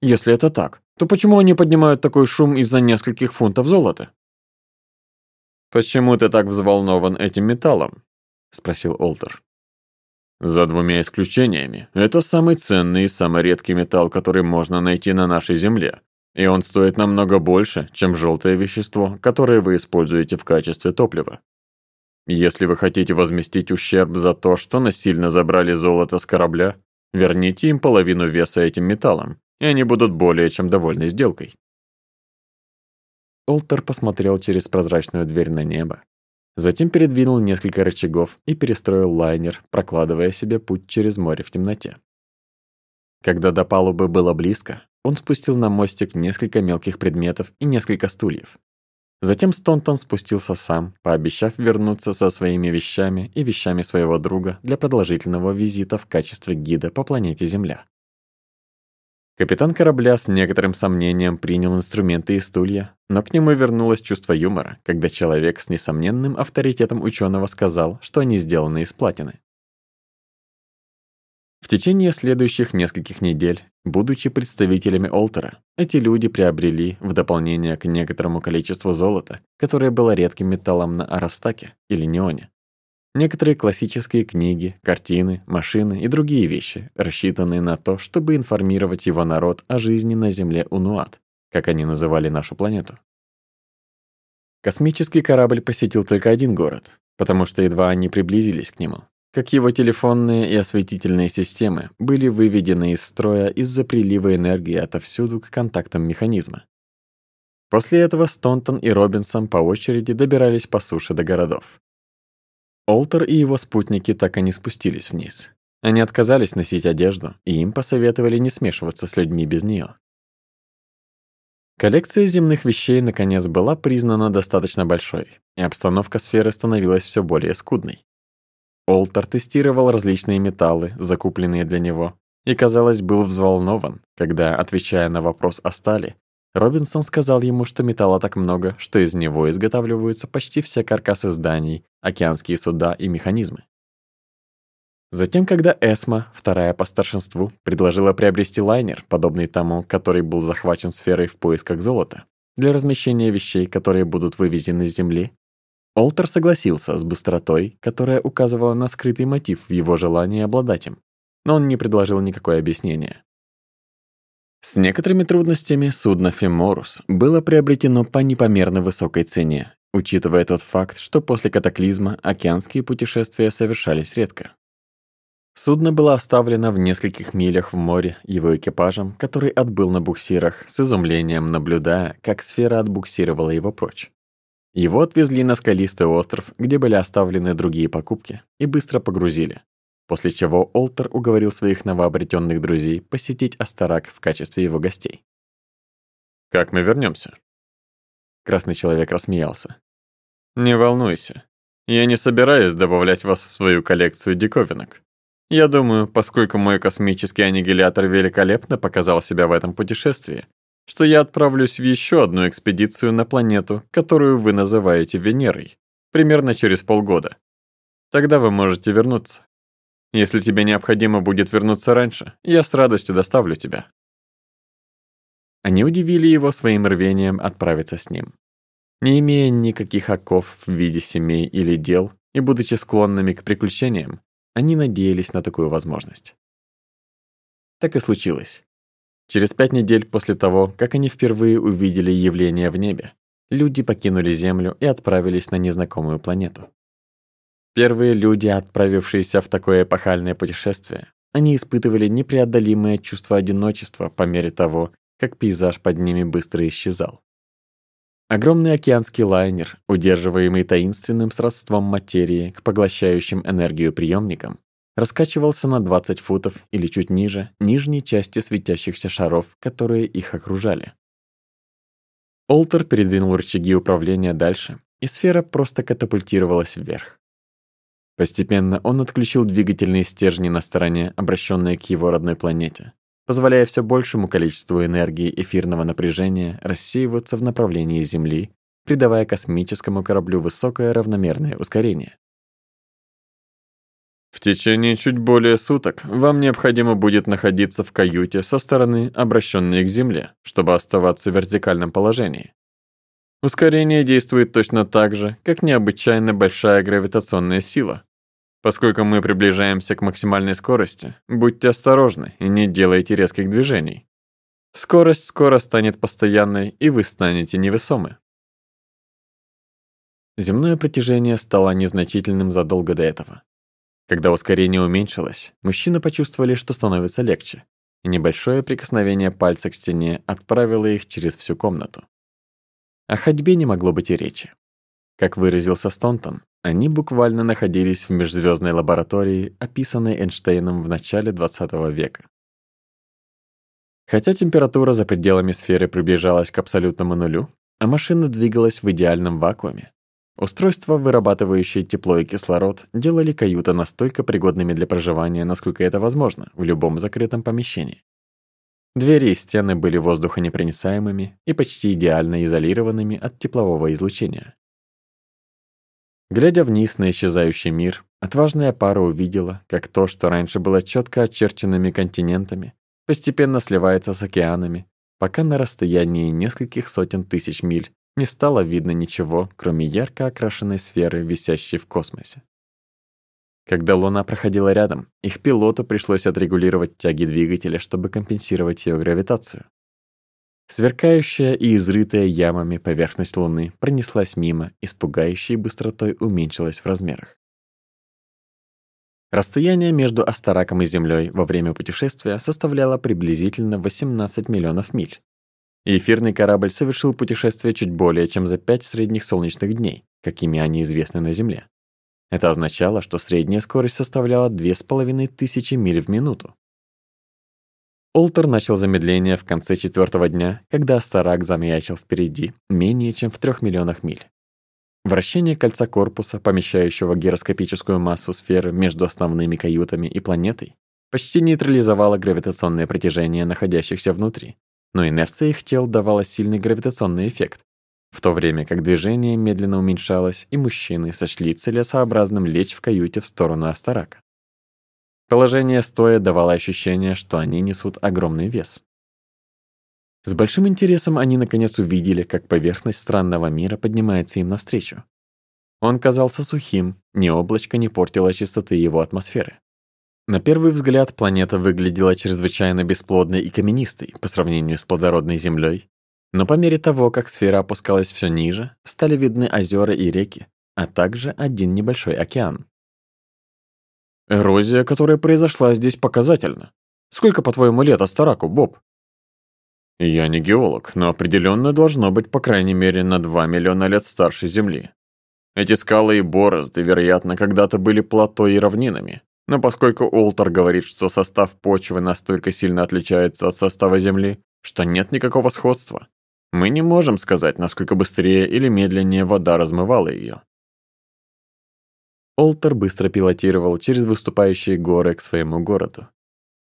Если это так, то почему они поднимают такой шум из-за нескольких фунтов золота?» «Почему ты так взволнован этим металлом?» — спросил Олтер. «За двумя исключениями. Это самый ценный и самый редкий металл, который можно найти на нашей Земле. И он стоит намного больше, чем желтое вещество, которое вы используете в качестве топлива. Если вы хотите возместить ущерб за то, что насильно забрали золото с корабля, верните им половину веса этим металлом, и они будут более чем довольны сделкой». Олтер посмотрел через прозрачную дверь на небо, Затем передвинул несколько рычагов и перестроил лайнер, прокладывая себе путь через море в темноте. Когда до палубы было близко, он спустил на мостик несколько мелких предметов и несколько стульев. Затем Стонтон спустился сам, пообещав вернуться со своими вещами и вещами своего друга для продолжительного визита в качестве гида по планете Земля. Капитан корабля с некоторым сомнением принял инструменты и стулья, но к нему вернулось чувство юмора, когда человек с несомненным авторитетом ученого сказал, что они сделаны из платины. В течение следующих нескольких недель, будучи представителями Олтера, эти люди приобрели, в дополнение к некоторому количеству золота, которое было редким металлом на Арастаке или Неоне, Некоторые классические книги, картины, машины и другие вещи, рассчитанные на то, чтобы информировать его народ о жизни на Земле Унуат, как они называли нашу планету. Космический корабль посетил только один город, потому что едва они приблизились к нему, как его телефонные и осветительные системы были выведены из строя из-за прилива энергии отовсюду к контактам механизма. После этого Стонтон и Робинсон по очереди добирались по суше до городов. Олтер и его спутники так и не спустились вниз. Они отказались носить одежду, и им посоветовали не смешиваться с людьми без нее. Коллекция земных вещей наконец была признана достаточно большой, и обстановка сферы становилась все более скудной. Олтер тестировал различные металлы, закупленные для него, и, казалось, был взволнован, когда, отвечая на вопрос о стали, Робинсон сказал ему, что металла так много, что из него изготавливаются почти все каркасы зданий, океанские суда и механизмы. Затем, когда Эсма, вторая по старшинству, предложила приобрести лайнер, подобный тому, который был захвачен сферой в поисках золота, для размещения вещей, которые будут вывезены с Земли, Олтер согласился с быстротой, которая указывала на скрытый мотив в его желании обладать им, но он не предложил никакое объяснение. С некоторыми трудностями судно «Феморус» было приобретено по непомерно высокой цене, учитывая тот факт, что после катаклизма океанские путешествия совершались редко. Судно было оставлено в нескольких милях в море его экипажем, который отбыл на буксирах, с изумлением наблюдая, как сфера отбуксировала его прочь. Его отвезли на скалистый остров, где были оставлены другие покупки, и быстро погрузили, после чего Олтер уговорил своих новообретенных друзей посетить Астарак в качестве его гостей. «Как мы вернемся? Красный человек рассмеялся. «Не волнуйся. Я не собираюсь добавлять вас в свою коллекцию диковинок. Я думаю, поскольку мой космический аннигилятор великолепно показал себя в этом путешествии, что я отправлюсь в еще одну экспедицию на планету, которую вы называете Венерой, примерно через полгода. Тогда вы можете вернуться. Если тебе необходимо будет вернуться раньше, я с радостью доставлю тебя». Они удивили его своим рвением отправиться с ним. Не имея никаких оков в виде семей или дел и будучи склонными к приключениям, они надеялись на такую возможность. Так и случилось. Через пять недель после того, как они впервые увидели явление в небе, люди покинули Землю и отправились на незнакомую планету. Первые люди, отправившиеся в такое эпохальное путешествие, они испытывали непреодолимое чувство одиночества по мере того, как пейзаж под ними быстро исчезал. Огромный океанский лайнер, удерживаемый таинственным сродством материи к поглощающим энергию приемникам, раскачивался на 20 футов или чуть ниже нижней части светящихся шаров, которые их окружали. Олтер передвинул рычаги управления дальше, и сфера просто катапультировалась вверх. Постепенно он отключил двигательные стержни на стороне, обращенные к его родной планете, позволяя все большему количеству энергии эфирного напряжения рассеиваться в направлении Земли, придавая космическому кораблю высокое равномерное ускорение. В течение чуть более суток вам необходимо будет находиться в каюте со стороны, обращенной к Земле, чтобы оставаться в вертикальном положении, Ускорение действует точно так же, как необычайно большая гравитационная сила. Поскольку мы приближаемся к максимальной скорости, будьте осторожны и не делайте резких движений. Скорость скоро станет постоянной, и вы станете невесомы. Земное притяжение стало незначительным задолго до этого. Когда ускорение уменьшилось, мужчины почувствовали, что становится легче, и небольшое прикосновение пальца к стене отправило их через всю комнату о ходьбе не могло быть и речи. Как выразился Стонтон, они буквально находились в межзвездной лаборатории, описанной Эйнштейном в начале 20 века. Хотя температура за пределами сферы приближалась к абсолютному нулю, а машина двигалась в идеальном вакууме, устройства, вырабатывающие тепло и кислород, делали каюта настолько пригодными для проживания, насколько это возможно, в любом закрытом помещении. Двери и стены были воздухонепроницаемыми и почти идеально изолированными от теплового излучения. Глядя вниз на исчезающий мир, отважная пара увидела, как то, что раньше было четко очерченными континентами, постепенно сливается с океанами, пока на расстоянии нескольких сотен тысяч миль не стало видно ничего, кроме ярко окрашенной сферы, висящей в космосе. Когда Луна проходила рядом, их пилоту пришлось отрегулировать тяги двигателя, чтобы компенсировать ее гравитацию. Сверкающая и изрытая ямами поверхность Луны пронеслась мимо и с пугающей быстротой уменьшилась в размерах. Расстояние между Астараком и Землей во время путешествия составляло приблизительно 18 миллионов миль. И эфирный корабль совершил путешествие чуть более чем за 5 средних солнечных дней, какими они известны на Земле. Это означало, что средняя скорость составляла 2500 миль в минуту. Олтер начал замедление в конце четвертого дня, когда Старак замаячил впереди, менее чем в трех миллионах миль. Вращение кольца корпуса, помещающего гироскопическую массу сферы между основными каютами и планетой, почти нейтрализовало гравитационное притяжение находящихся внутри, но инерция их тел давала сильный гравитационный эффект, в то время как движение медленно уменьшалось, и мужчины сочли целесообразным лечь в каюте в сторону Астарака. Положение стоя давало ощущение, что они несут огромный вес. С большим интересом они наконец увидели, как поверхность странного мира поднимается им навстречу. Он казался сухим, ни облачко не портило чистоты его атмосферы. На первый взгляд планета выглядела чрезвычайно бесплодной и каменистой по сравнению с плодородной Землей, но по мере того, как сфера опускалась все ниже, стали видны озера и реки, а также один небольшой океан. «Эрозия, которая произошла здесь, показательна. Сколько, по-твоему, лет Астараку, Боб?» «Я не геолог, но определенно должно быть по крайней мере на 2 миллиона лет старше Земли. Эти скалы и борозды, вероятно, когда-то были плато и равнинами, но поскольку Олтер говорит, что состав почвы настолько сильно отличается от состава Земли, что нет никакого сходства, мы не можем сказать, насколько быстрее или медленнее вода размывала ее. Олтер быстро пилотировал через выступающие горы к своему городу.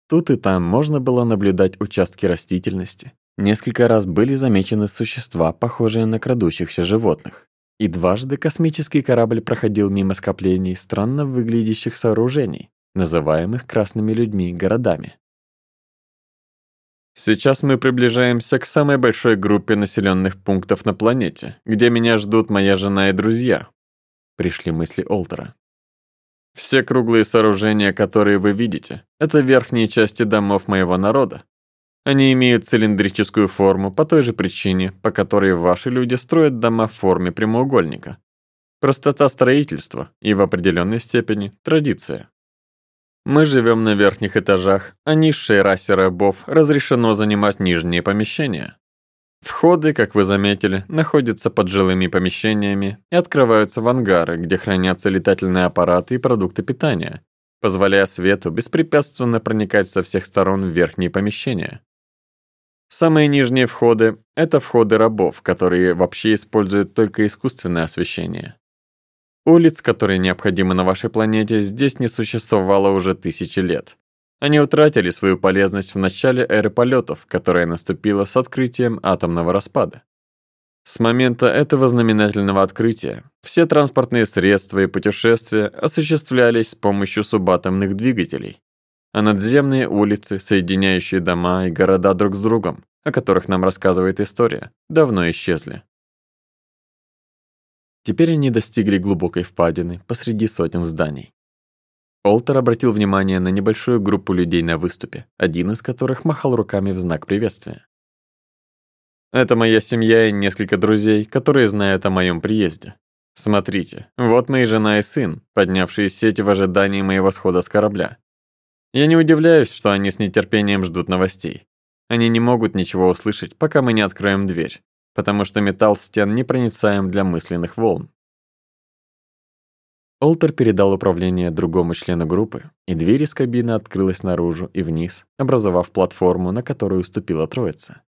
Тут и там можно было наблюдать участки растительности. Несколько раз были замечены существа, похожие на крадущихся животных. И дважды космический корабль проходил мимо скоплений странно выглядящих сооружений, называемых красными людьми городами. Сейчас мы приближаемся к самой большой группе населенных пунктов на планете, где меня ждут моя жена и друзья. Пришли мысли Олтера. Все круглые сооружения, которые вы видите, это верхние части домов моего народа. Они имеют цилиндрическую форму по той же причине, по которой ваши люди строят дома в форме прямоугольника. Простота строительства и в определенной степени традиция. Мы живем на верхних этажах, а низшая расе рабов разрешено занимать нижние помещения. Входы, как вы заметили, находятся под жилыми помещениями и открываются в ангары, где хранятся летательные аппараты и продукты питания, позволяя свету беспрепятственно проникать со всех сторон в верхние помещения. Самые нижние входы — это входы рабов, которые вообще используют только искусственное освещение. Улиц, которые необходимы на вашей планете, здесь не существовало уже тысячи лет. Они утратили свою полезность в начале эры полетов, которая наступила с открытием атомного распада. С момента этого знаменательного открытия все транспортные средства и путешествия осуществлялись с помощью субатомных двигателей, а надземные улицы, соединяющие дома и города друг с другом, о которых нам рассказывает история, давно исчезли. Теперь они достигли глубокой впадины посреди сотен зданий. Олтер обратил внимание на небольшую группу людей на выступе, один из которых махал руками в знак приветствия. «Это моя семья и несколько друзей, которые знают о моем приезде. Смотрите, вот мои жена и сын, поднявшие сети в ожидании моего схода с корабля. Я не удивляюсь, что они с нетерпением ждут новостей. Они не могут ничего услышать, пока мы не откроем дверь, потому что металл стен непроницаем для мысленных волн. Олтер передал управление другому члену группы, и дверь из кабины открылась наружу и вниз, образовав платформу, на которую уступила троица.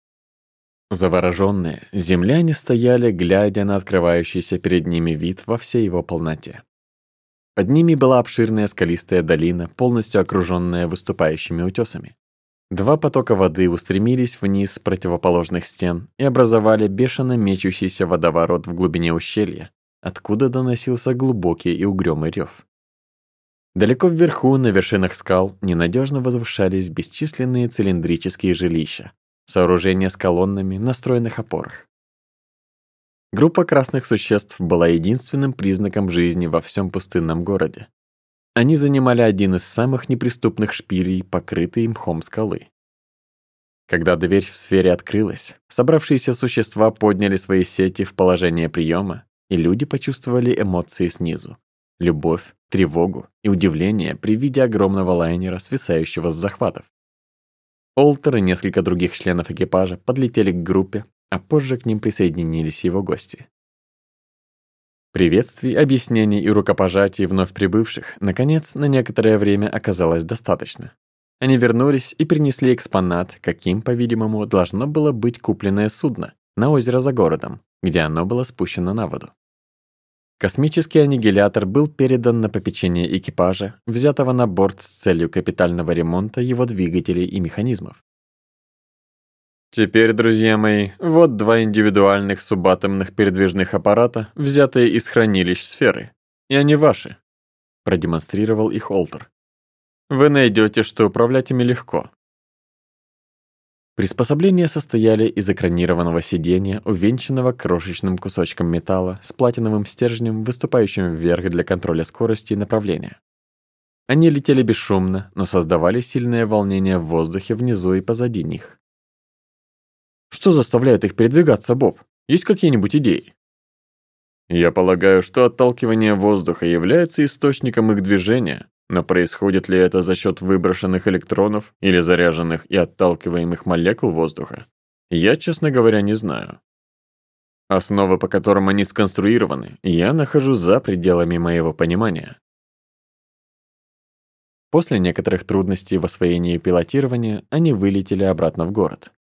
Завороженные, земляне стояли, глядя на открывающийся перед ними вид во всей его полноте. Под ними была обширная скалистая долина, полностью окруженная выступающими утесами. Два потока воды устремились вниз с противоположных стен и образовали бешено мечущийся водоворот в глубине ущелья, откуда доносился глубокий и угрюмый рев. Далеко вверху, на вершинах скал, ненадежно возвышались бесчисленные цилиндрические жилища, сооружения с колоннами на стройных опорах. Группа красных существ была единственным признаком жизни во всем пустынном городе, они занимали один из самых неприступных шпилей, покрытый мхом скалы. Когда дверь в сфере открылась, собравшиеся существа подняли свои сети в положение приема, и люди почувствовали эмоции снизу. Любовь, тревогу и удивление при виде огромного лайнера, свисающего с захватов. Олтер и несколько других членов экипажа подлетели к группе, а позже к ним присоединились его гости. Приветствий, объяснений и рукопожатий вновь прибывших, наконец, на некоторое время оказалось достаточно. Они вернулись и принесли экспонат, каким, по-видимому, должно было быть купленное судно, на озеро за городом, где оно было спущено на воду. Космический аннигилятор был передан на попечение экипажа, взятого на борт с целью капитального ремонта его двигателей и механизмов. Теперь, друзья мои, вот два индивидуальных субатомных передвижных аппарата, взятые из хранилищ сферы. И они ваши. Продемонстрировал их Олтер. Вы найдете, что управлять ими легко. Приспособления состояли из экранированного сиденья, увенчанного крошечным кусочком металла с платиновым стержнем, выступающим вверх для контроля скорости и направления. Они летели бесшумно, но создавали сильное волнение в воздухе внизу и позади них. Что заставляет их передвигаться, Боб? Есть какие-нибудь идеи? Я полагаю, что отталкивание воздуха является источником их движения, но происходит ли это за счет выброшенных электронов или заряженных и отталкиваемых молекул воздуха? Я, честно говоря, не знаю. Основы, по которым они сконструированы, я нахожу за пределами моего понимания. После некоторых трудностей в освоении пилотирования они вылетели обратно в город.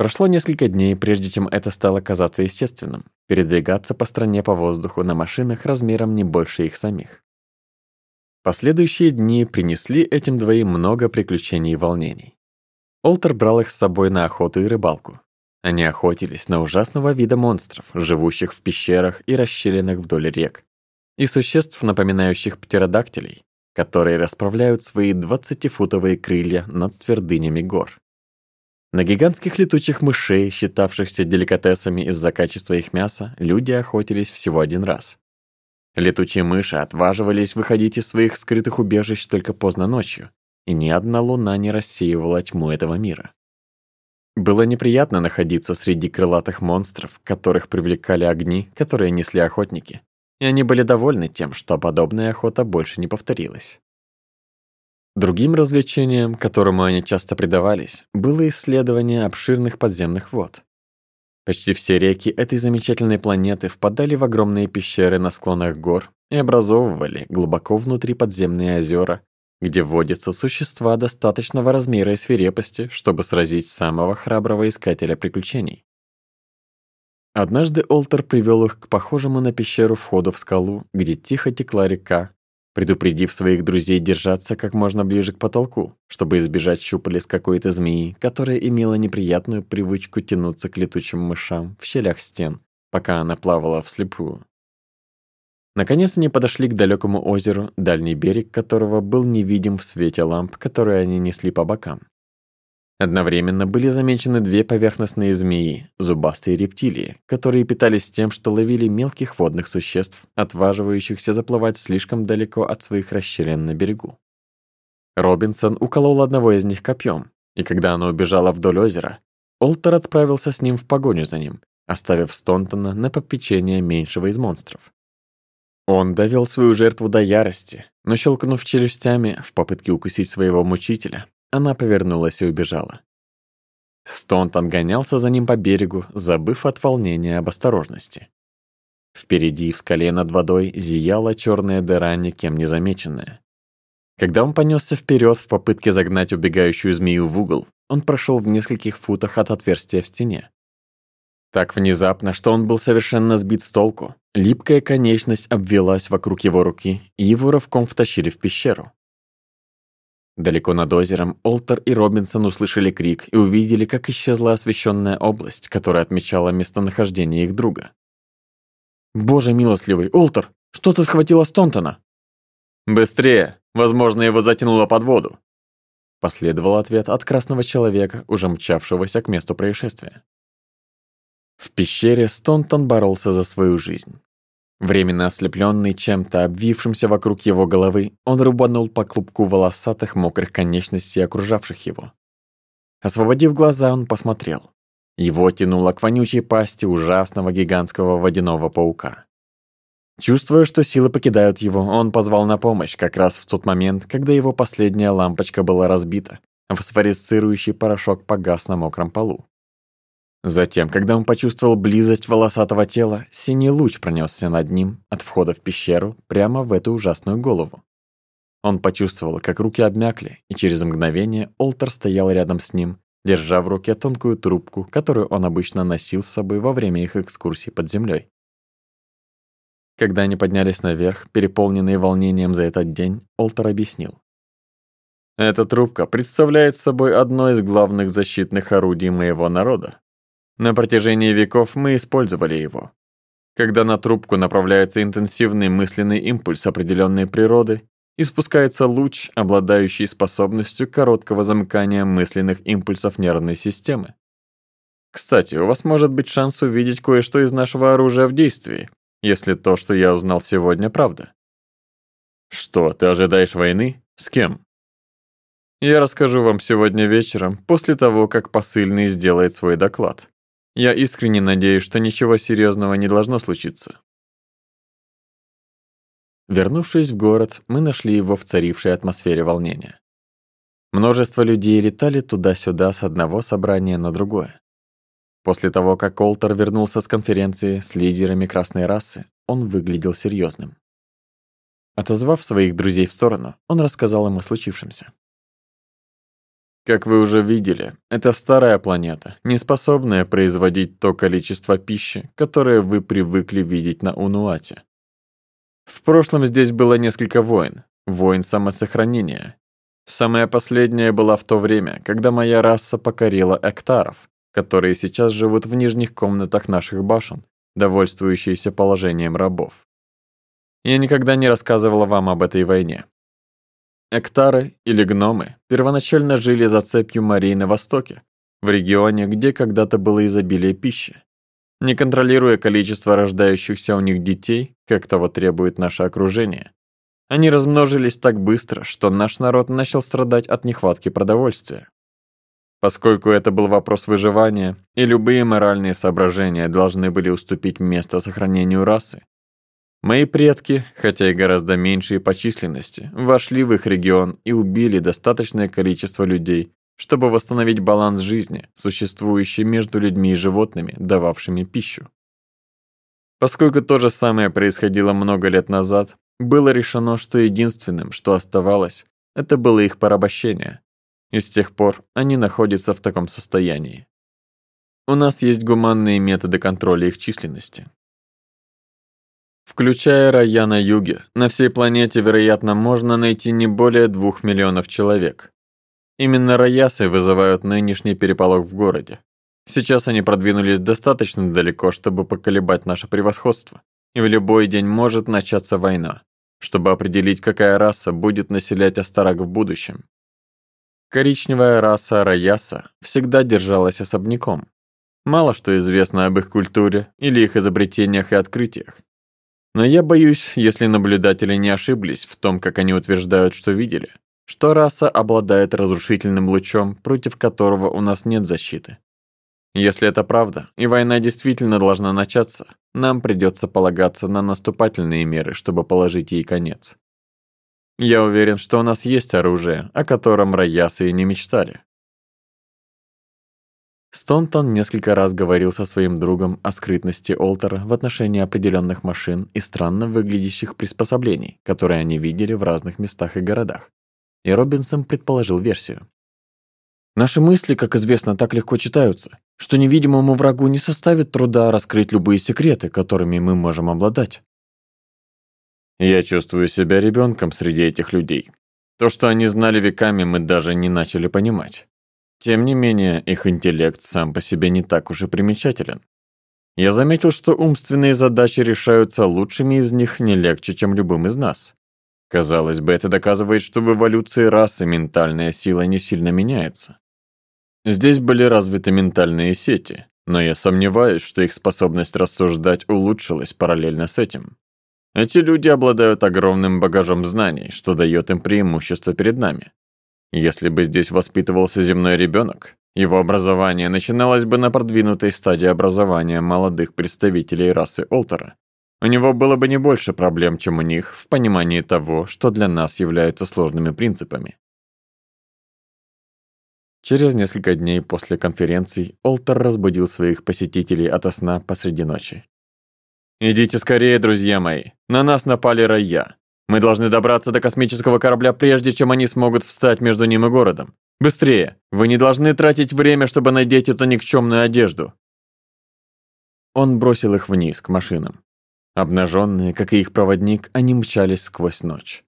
Прошло несколько дней, прежде чем это стало казаться естественным – передвигаться по стране по воздуху на машинах размером не больше их самих. Последующие дни принесли этим двоим много приключений и волнений. Олтер брал их с собой на охоту и рыбалку. Они охотились на ужасного вида монстров, живущих в пещерах и расщелинах вдоль рек, и существ, напоминающих птеродактилей, которые расправляют свои 20-футовые крылья над твердынями гор. На гигантских летучих мышей, считавшихся деликатесами из-за качества их мяса, люди охотились всего один раз. Летучие мыши отваживались выходить из своих скрытых убежищ только поздно ночью, и ни одна луна не рассеивала тьму этого мира. Было неприятно находиться среди крылатых монстров, которых привлекали огни, которые несли охотники, и они были довольны тем, что подобная охота больше не повторилась. Другим развлечением, которому они часто предавались, было исследование обширных подземных вод. Почти все реки этой замечательной планеты впадали в огромные пещеры на склонах гор и образовывали глубоко внутри подземные озера, где водятся существа достаточного размера и свирепости, чтобы сразить самого храброго искателя приключений. Однажды Олтер привел их к похожему на пещеру входу в скалу, где тихо текла река, предупредив своих друзей держаться как можно ближе к потолку, чтобы избежать щупалец какой-то змеи, которая имела неприятную привычку тянуться к летучим мышам в щелях стен, пока она плавала вслепую. Наконец они подошли к далекому озеру, дальний берег которого был невидим в свете ламп, которые они несли по бокам. Одновременно были замечены две поверхностные змеи, зубастые рептилии, которые питались тем, что ловили мелких водных существ, отваживающихся заплывать слишком далеко от своих расщелин на берегу. Робинсон уколол одного из них копьем, и когда оно убежало вдоль озера, Олтер отправился с ним в погоню за ним, оставив Стонтона на попечение меньшего из монстров. Он довел свою жертву до ярости, но щелкнув челюстями в попытке укусить своего мучителя, она повернулась и убежала. Стонтон гонялся за ним по берегу, забыв от волнения об осторожности. Впереди в скале над водой зияла черная дыра, никем не замеченная. Когда он понесся вперед в попытке загнать убегающую змею в угол, он прошел в нескольких футах от отверстия в стене. Так внезапно, что он был совершенно сбит с толку. Липкая конечность обвелась вокруг его руки, и его рывком втащили в пещеру. Далеко над озером Олтер и Робинсон услышали крик и увидели, как исчезла освещенная область, которая отмечала местонахождение их друга. «Боже милостливый, Олтер, что-то схватило Стонтона?» «Быстрее! Возможно, его затянуло под воду!» Последовал ответ от красного человека, уже мчавшегося к месту происшествия. В пещере Стонтон боролся за свою жизнь. Временно ослепленный чем-то, обвившимся вокруг его головы, он рубанул по клубку волосатых мокрых конечностей, окружавших его. Освободив глаза, он посмотрел. Его тянуло к вонючей пасти ужасного гигантского водяного паука. Чувствуя, что силы покидают его, он позвал на помощь как раз в тот момент, когда его последняя лампочка была разбита, а фосфорицирующий порошок погас на мокром полу. Затем, когда он почувствовал близость волосатого тела, синий луч пронесся над ним от входа в пещеру прямо в эту ужасную голову. Он почувствовал, как руки обмякли, и через мгновение Олтер стоял рядом с ним, держа в руке тонкую трубку, которую он обычно носил с собой во время их экскурсий под землей. Когда они поднялись наверх, переполненные волнением за этот день, Олтер объяснил. «Эта трубка представляет собой одно из главных защитных орудий моего народа. На протяжении веков мы использовали его. Когда на трубку направляется интенсивный мысленный импульс определенной природы, испускается луч, обладающий способностью короткого замыкания мысленных импульсов нервной системы. Кстати, у вас может быть шанс увидеть кое-что из нашего оружия в действии, если то, что я узнал сегодня, правда. Что, ты ожидаешь войны? С кем? Я расскажу вам сегодня вечером, после того, как посыльный сделает свой доклад. Я искренне надеюсь, что ничего серьезного не должно случиться. Вернувшись в город, мы нашли его в царившей атмосфере волнения. Множество людей летали туда-сюда с одного собрания на другое. После того, как Колтер вернулся с конференции с лидерами красной расы, он выглядел серьезным. Отозвав своих друзей в сторону, он рассказал им о случившемся. Как вы уже видели, это старая планета, не способная производить то количество пищи, которое вы привыкли видеть на Унуате. В прошлом здесь было несколько войн, войн самосохранения. Самая последняя была в то время, когда моя раса покорила эктаров, которые сейчас живут в нижних комнатах наших башен, довольствующиеся положением рабов. Я никогда не рассказывала вам об этой войне, Эктары или гномы первоначально жили за цепью морей на востоке, в регионе, где когда-то было изобилие пищи. Не контролируя количество рождающихся у них детей, как того требует наше окружение, они размножились так быстро, что наш народ начал страдать от нехватки продовольствия. Поскольку это был вопрос выживания, и любые моральные соображения должны были уступить место сохранению расы, Мои предки, хотя и гораздо меньшие по численности, вошли в их регион и убили достаточное количество людей, чтобы восстановить баланс жизни, существующий между людьми и животными, дававшими пищу. Поскольку то же самое происходило много лет назад, было решено, что единственным, что оставалось, это было их порабощение. И с тех пор они находятся в таком состоянии. У нас есть гуманные методы контроля их численности. Включая рая на юге, на всей планете, вероятно, можно найти не более двух миллионов человек. Именно раясы вызывают нынешний переполох в городе. Сейчас они продвинулись достаточно далеко, чтобы поколебать наше превосходство. И в любой день может начаться война, чтобы определить, какая раса будет населять Астарак в будущем. Коричневая раса Раяса всегда держалась особняком. Мало что известно об их культуре или их изобретениях и открытиях. Но я боюсь, если наблюдатели не ошиблись в том, как они утверждают, что видели, что раса обладает разрушительным лучом, против которого у нас нет защиты. Если это правда, и война действительно должна начаться, нам придется полагаться на наступательные меры, чтобы положить ей конец. Я уверен, что у нас есть оружие, о котором Роясы и не мечтали, Стонтон несколько раз говорил со своим другом о скрытности Олтера в отношении определенных машин и странно выглядящих приспособлений, которые они видели в разных местах и городах. И Робинсон предположил версию. «Наши мысли, как известно, так легко читаются, что невидимому врагу не составит труда раскрыть любые секреты, которыми мы можем обладать». «Я чувствую себя ребенком среди этих людей. То, что они знали веками, мы даже не начали понимать». Тем не менее, их интеллект сам по себе не так уж и примечателен. Я заметил, что умственные задачи решаются лучшими из них не легче, чем любым из нас. Казалось бы, это доказывает, что в эволюции расы ментальная сила не сильно меняется. Здесь были развиты ментальные сети, но я сомневаюсь, что их способность рассуждать улучшилась параллельно с этим. Эти люди обладают огромным багажом знаний, что дает им преимущество перед нами. Если бы здесь воспитывался земной ребенок, его образование начиналось бы на продвинутой стадии образования молодых представителей расы Олтера. У него было бы не больше проблем, чем у них, в понимании того, что для нас является сложными принципами. Через несколько дней после конференций Олтер разбудил своих посетителей ото сна посреди ночи. «Идите скорее, друзья мои! На нас напали рая! Мы должны добраться до космического корабля, прежде чем они смогут встать между ним и городом. Быстрее! Вы не должны тратить время, чтобы надеть эту никчемную одежду!» Он бросил их вниз, к машинам. Обнаженные, как и их проводник, они мчались сквозь ночь.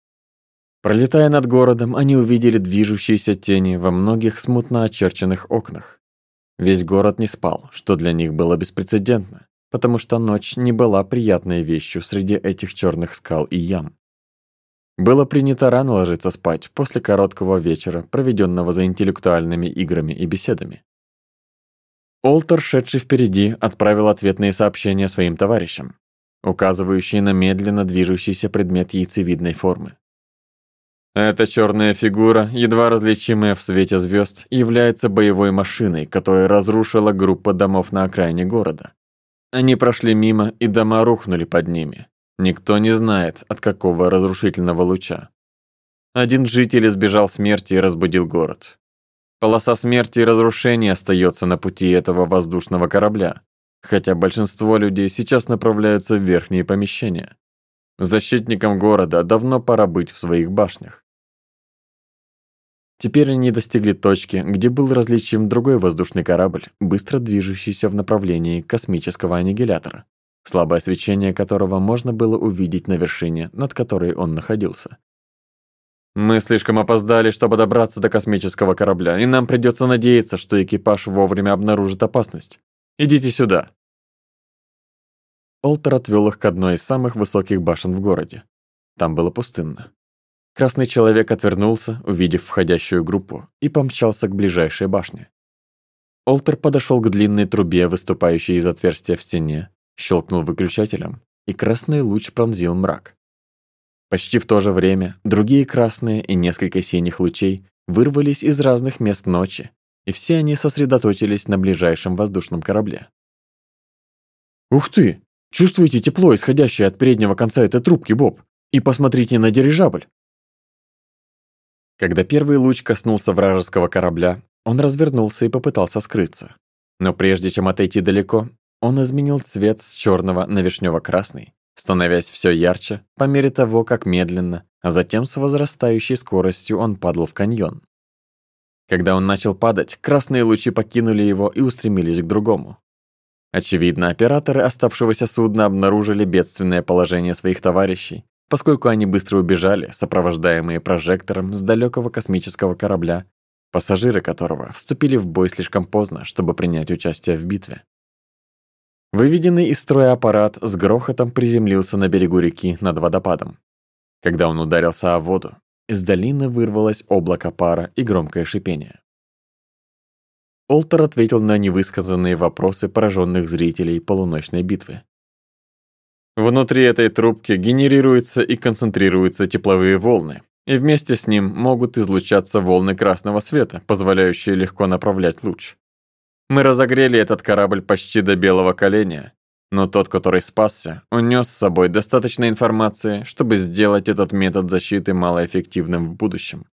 Пролетая над городом, они увидели движущиеся тени во многих смутно очерченных окнах. Весь город не спал, что для них было беспрецедентно, потому что ночь не была приятной вещью среди этих черных скал и ям. Было принято рано ложиться спать после короткого вечера, проведенного за интеллектуальными играми и беседами. Олтер, шедший впереди, отправил ответные сообщения своим товарищам, указывающие на медленно движущийся предмет яйцевидной формы. Эта черная фигура, едва различимая в свете звезд, является боевой машиной, которая разрушила группа домов на окраине города. Они прошли мимо, и дома рухнули под ними, Никто не знает, от какого разрушительного луча. Один житель избежал смерти и разбудил город. Полоса смерти и разрушения остается на пути этого воздушного корабля, хотя большинство людей сейчас направляются в верхние помещения. Защитникам города давно пора быть в своих башнях. Теперь они достигли точки, где был различим другой воздушный корабль, быстро движущийся в направлении космического аннигилятора слабое свечение которого можно было увидеть на вершине, над которой он находился. «Мы слишком опоздали, чтобы добраться до космического корабля, и нам придется надеяться, что экипаж вовремя обнаружит опасность. Идите сюда!» Олтер отвел их к одной из самых высоких башен в городе. Там было пустынно. Красный человек отвернулся, увидев входящую группу, и помчался к ближайшей башне. Олтер подошел к длинной трубе, выступающей из отверстия в стене, Щелкнул выключателем, и красный луч пронзил мрак. Почти в то же время другие красные и несколько синих лучей вырвались из разных мест ночи, и все они сосредоточились на ближайшем воздушном корабле. «Ух ты! Чувствуете тепло, исходящее от переднего конца этой трубки, Боб? И посмотрите на дирижабль!» Когда первый луч коснулся вражеского корабля, он развернулся и попытался скрыться. Но прежде чем отойти далеко, он изменил цвет с черного на вишнево-красный, становясь все ярче по мере того, как медленно, а затем с возрастающей скоростью он падал в каньон. Когда он начал падать, красные лучи покинули его и устремились к другому. Очевидно, операторы оставшегося судна обнаружили бедственное положение своих товарищей, поскольку они быстро убежали, сопровождаемые прожектором с далекого космического корабля, пассажиры которого вступили в бой слишком поздно, чтобы принять участие в битве. Выведенный из строя аппарат с грохотом приземлился на берегу реки над водопадом. Когда он ударился о воду, из долины вырвалось облако пара и громкое шипение. Олтер ответил на невысказанные вопросы пораженных зрителей полуночной битвы. Внутри этой трубки генерируются и концентрируются тепловые волны, и вместе с ним могут излучаться волны красного света, позволяющие легко направлять луч. Мы разогрели этот корабль почти до белого коленя, но тот, который спасся, унес с собой достаточно информации, чтобы сделать этот метод защиты малоэффективным в будущем.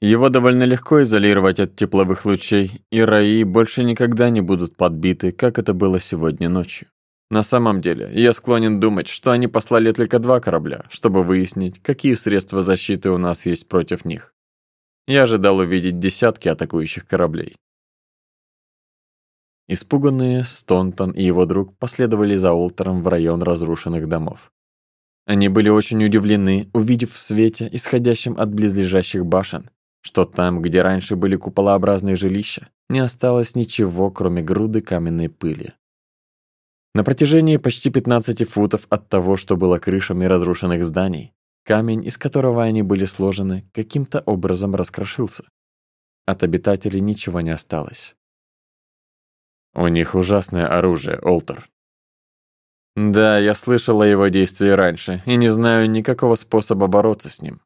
Его довольно легко изолировать от тепловых лучей, и раи больше никогда не будут подбиты, как это было сегодня ночью. На самом деле, я склонен думать, что они послали только два корабля, чтобы выяснить, какие средства защиты у нас есть против них. Я ожидал увидеть десятки атакующих кораблей, Испуганные, Стонтон и его друг последовали за Уолтером в район разрушенных домов. Они были очень удивлены, увидев в свете, исходящем от близлежащих башен, что там, где раньше были куполообразные жилища, не осталось ничего, кроме груды каменной пыли. На протяжении почти 15 футов от того, что было крышами разрушенных зданий, камень, из которого они были сложены, каким-то образом раскрошился. От обитателей ничего не осталось. У них ужасное оружие, Олтер. Да, я слышал о его действии раньше и не знаю никакого способа бороться с ним.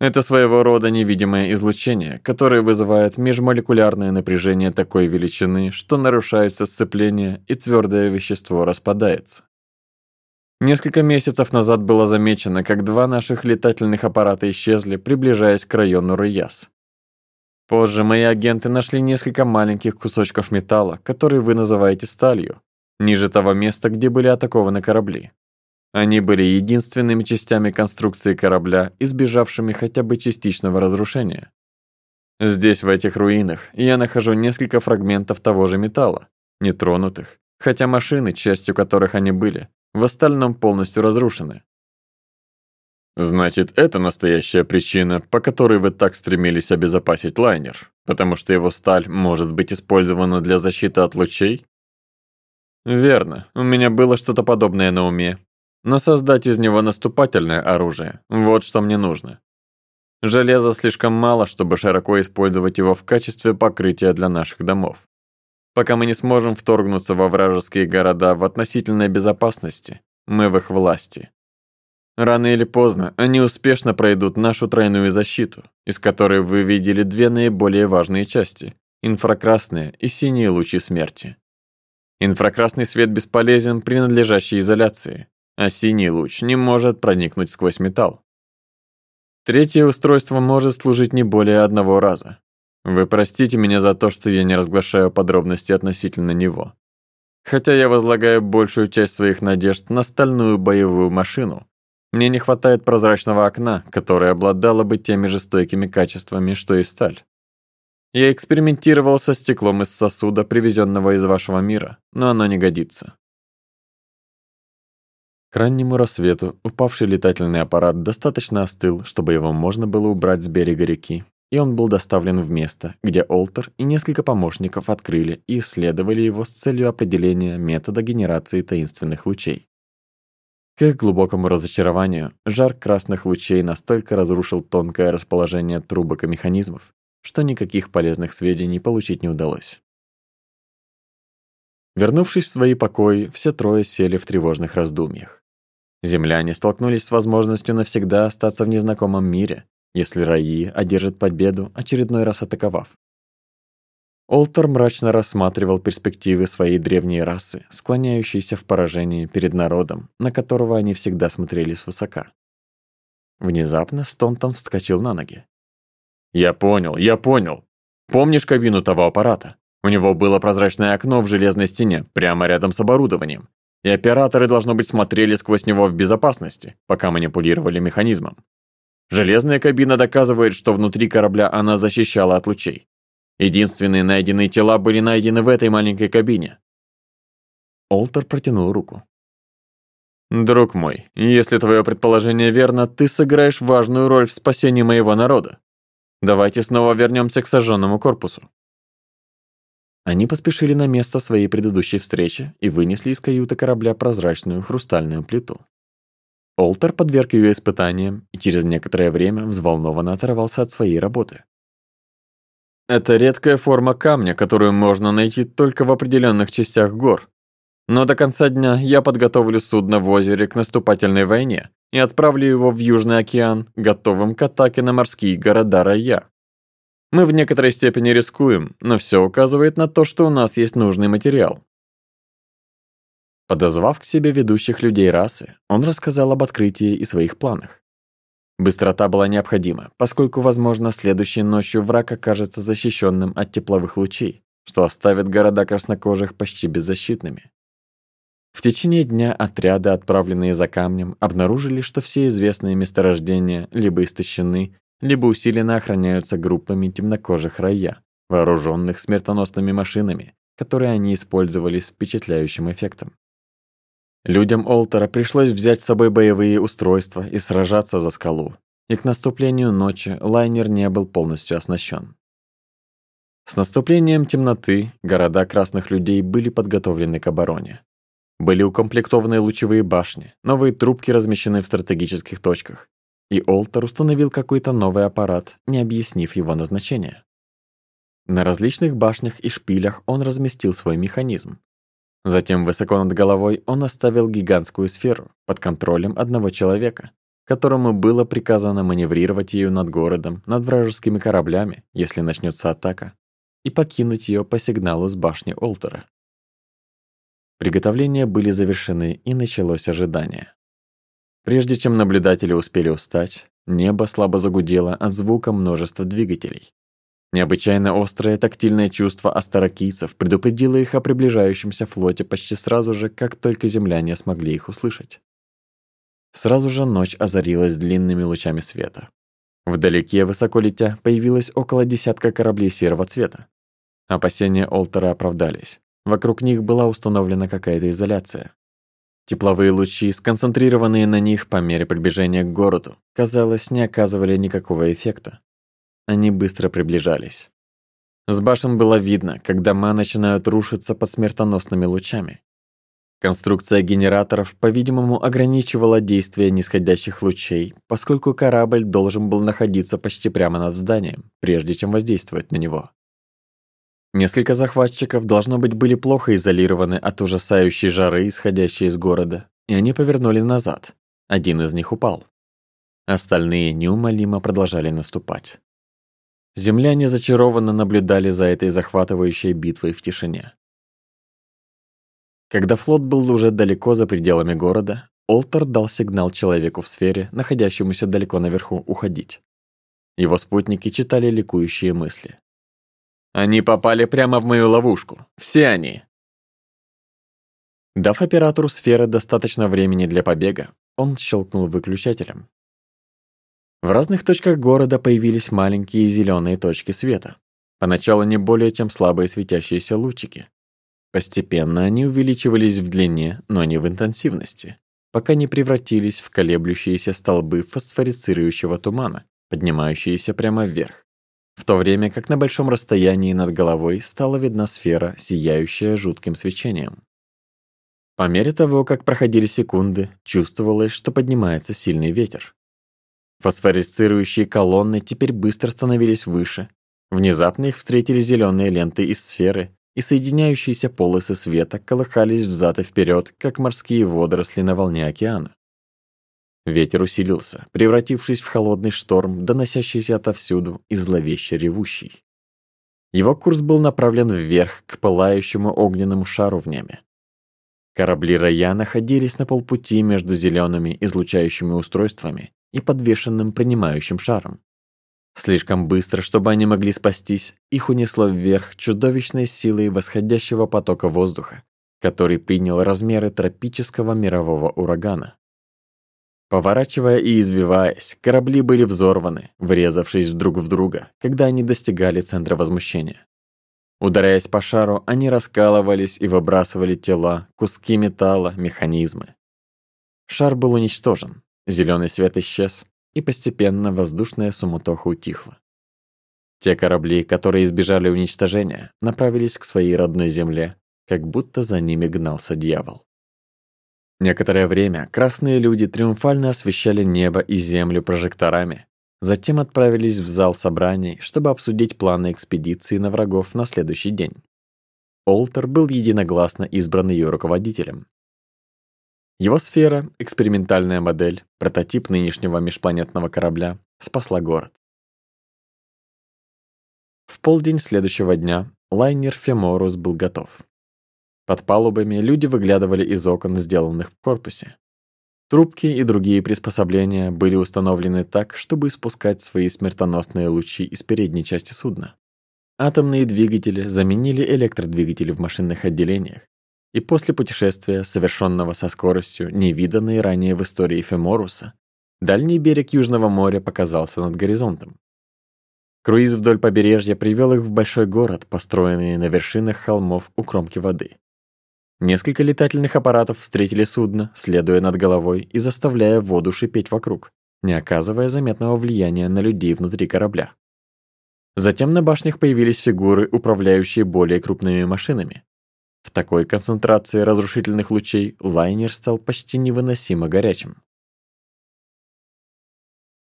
Это своего рода невидимое излучение, которое вызывает межмолекулярное напряжение такой величины, что нарушается сцепление и твердое вещество распадается. Несколько месяцев назад было замечено, как два наших летательных аппарата исчезли, приближаясь к району Рыяс. Позже мои агенты нашли несколько маленьких кусочков металла, которые вы называете сталью, ниже того места, где были атакованы корабли. Они были единственными частями конструкции корабля, избежавшими хотя бы частичного разрушения. Здесь, в этих руинах, я нахожу несколько фрагментов того же металла, нетронутых, хотя машины, частью которых они были, в остальном полностью разрушены. Значит, это настоящая причина, по которой вы так стремились обезопасить лайнер, потому что его сталь может быть использована для защиты от лучей? Верно, у меня было что-то подобное на уме. Но создать из него наступательное оружие – вот что мне нужно. Железа слишком мало, чтобы широко использовать его в качестве покрытия для наших домов. Пока мы не сможем вторгнуться во вражеские города в относительной безопасности, мы в их власти, Рано или поздно они успешно пройдут нашу тройную защиту, из которой вы видели две наиболее важные части – инфракрасные и синие лучи смерти. Инфракрасный свет бесполезен при надлежащей изоляции, а синий луч не может проникнуть сквозь металл. Третье устройство может служить не более одного раза. Вы простите меня за то, что я не разглашаю подробности относительно него. Хотя я возлагаю большую часть своих надежд на стальную боевую машину – мне не хватает прозрачного окна, которое обладало бы теми же стойкими качествами, что и сталь. Я экспериментировал со стеклом из сосуда, привезенного из вашего мира, но оно не годится. К раннему рассвету упавший летательный аппарат достаточно остыл, чтобы его можно было убрать с берега реки, и он был доставлен в место, где Олтер и несколько помощников открыли и исследовали его с целью определения метода генерации таинственных лучей. К их глубокому разочарованию, жар красных лучей настолько разрушил тонкое расположение трубок и механизмов, что никаких полезных сведений получить не удалось. Вернувшись в свои покои, все трое сели в тревожных раздумьях. Земляне столкнулись с возможностью навсегда остаться в незнакомом мире, если раи одержит победу, очередной раз атаковав. Олтер мрачно рассматривал перспективы своей древней расы, склоняющейся в поражении перед народом, на которого они всегда смотрели свысока. Внезапно Стонтон вскочил на ноги. «Я понял, я понял. Помнишь кабину того аппарата? У него было прозрачное окно в железной стене, прямо рядом с оборудованием. И операторы, должно быть, смотрели сквозь него в безопасности, пока манипулировали механизмом. Железная кабина доказывает, что внутри корабля она защищала от лучей. Единственные найденные тела были найдены в этой маленькой кабине. Олтер протянул руку. «Друг мой, если твое предположение верно, ты сыграешь важную роль в спасении моего народа. Давайте снова вернемся к сожженному корпусу». Они поспешили на место своей предыдущей встречи и вынесли из каюты корабля прозрачную хрустальную плиту. Олтер подверг ее испытаниям и через некоторое время взволнованно оторвался от своей работы. Это редкая форма камня, которую можно найти только в определенных частях гор. Но до конца дня я подготовлю судно в озере к наступательной войне и отправлю его в Южный океан, готовым к атаке на морские города Рая. Мы в некоторой степени рискуем, но все указывает на то, что у нас есть нужный материал. Подозвав к себе ведущих людей расы, он рассказал об открытии и своих планах. Быстрота была необходима, поскольку, возможно, следующей ночью враг окажется защищенным от тепловых лучей, что оставит города краснокожих почти беззащитными. В течение дня отряды, отправленные за камнем, обнаружили, что все известные месторождения либо истощены, либо усиленно охраняются группами темнокожих рая, вооруженных смертоносными машинами, которые они использовали с впечатляющим эффектом. Людям Олтера пришлось взять с собой боевые устройства и сражаться за скалу. И к наступлению ночи лайнер не был полностью оснащен. С наступлением темноты города красных людей были подготовлены к обороне. Были укомплектованы лучевые башни, новые трубки размещены в стратегических точках, и Олтер установил какой-то новый аппарат, не объяснив его назначения. На различных башнях и шпилях он разместил свой механизм, Затем высоко над головой он оставил гигантскую сферу под контролем одного человека, которому было приказано маневрировать ее над городом, над вражескими кораблями, если начнется атака, и покинуть ее по сигналу с башни Олтера. Приготовления были завершены, и началось ожидание. Прежде чем наблюдатели успели устать, небо слабо загудело от звука множества двигателей. Необычайно острое тактильное чувство астерокийцев предупредило их о приближающемся флоте почти сразу же, как только земляне смогли их услышать. Сразу же ночь озарилась длинными лучами света. Вдалеке, высоко летя, появилось около десятка кораблей серого цвета. Опасения Олтера оправдались. Вокруг них была установлена какая-то изоляция. Тепловые лучи, сконцентрированные на них по мере приближения к городу, казалось, не оказывали никакого эффекта они быстро приближались. С башен было видно, как дома начинают рушиться под смертоносными лучами. Конструкция генераторов, по-видимому, ограничивала действие нисходящих лучей, поскольку корабль должен был находиться почти прямо над зданием, прежде чем воздействовать на него. Несколько захватчиков, должно быть, были плохо изолированы от ужасающей жары, исходящей из города, и они повернули назад. Один из них упал. Остальные неумолимо продолжали наступать. Земляне зачарованно наблюдали за этой захватывающей битвой в тишине. Когда флот был уже далеко за пределами города, Олтер дал сигнал человеку в сфере, находящемуся далеко наверху, уходить. Его спутники читали ликующие мысли. «Они попали прямо в мою ловушку. Все они!» Дав оператору сферы достаточно времени для побега, он щелкнул выключателем, в разных точках города появились маленькие зеленые точки света. Поначалу не более чем слабые светящиеся лучики. Постепенно они увеличивались в длине, но не в интенсивности, пока не превратились в колеблющиеся столбы фосфорицирующего тумана, поднимающиеся прямо вверх. В то время как на большом расстоянии над головой стала видна сфера, сияющая жутким свечением. По мере того, как проходили секунды, чувствовалось, что поднимается сильный ветер. Фосфорицирующие колонны теперь быстро становились выше. Внезапно их встретили зеленые ленты из сферы, и соединяющиеся полосы света колыхались взад и вперед, как морские водоросли на волне океана. Ветер усилился, превратившись в холодный шторм, доносящийся отовсюду и зловеще ревущий. Его курс был направлен вверх к пылающему огненному шару в небе. Корабли Рая находились на полпути между зелеными излучающими устройствами и подвешенным принимающим шаром. Слишком быстро, чтобы они могли спастись, их унесло вверх чудовищной силой восходящего потока воздуха, который принял размеры тропического мирового урагана. Поворачивая и извиваясь, корабли были взорваны, врезавшись друг в друга, когда они достигали центра возмущения. Ударяясь по шару, они раскалывались и выбрасывали тела, куски металла, механизмы. Шар был уничтожен, Зеленый свет исчез, и постепенно воздушная суматоха утихла. Те корабли, которые избежали уничтожения, направились к своей родной земле, как будто за ними гнался дьявол. Некоторое время красные люди триумфально освещали небо и землю прожекторами, затем отправились в зал собраний, чтобы обсудить планы экспедиции на врагов на следующий день. Олтер был единогласно избран ее руководителем, его сфера, экспериментальная модель, прототип нынешнего межпланетного корабля, спасла город. В полдень следующего дня лайнер Феморус был готов. Под палубами люди выглядывали из окон, сделанных в корпусе. Трубки и другие приспособления были установлены так, чтобы испускать свои смертоносные лучи из передней части судна. Атомные двигатели заменили электродвигатели в машинных отделениях и после путешествия, совершенного со скоростью, невиданной ранее в истории Феморуса, дальний берег Южного моря показался над горизонтом. Круиз вдоль побережья привел их в большой город, построенный на вершинах холмов у кромки воды. Несколько летательных аппаратов встретили судно, следуя над головой и заставляя воду шипеть вокруг, не оказывая заметного влияния на людей внутри корабля. Затем на башнях появились фигуры, управляющие более крупными машинами, в такой концентрации разрушительных лучей лайнер стал почти невыносимо горячим.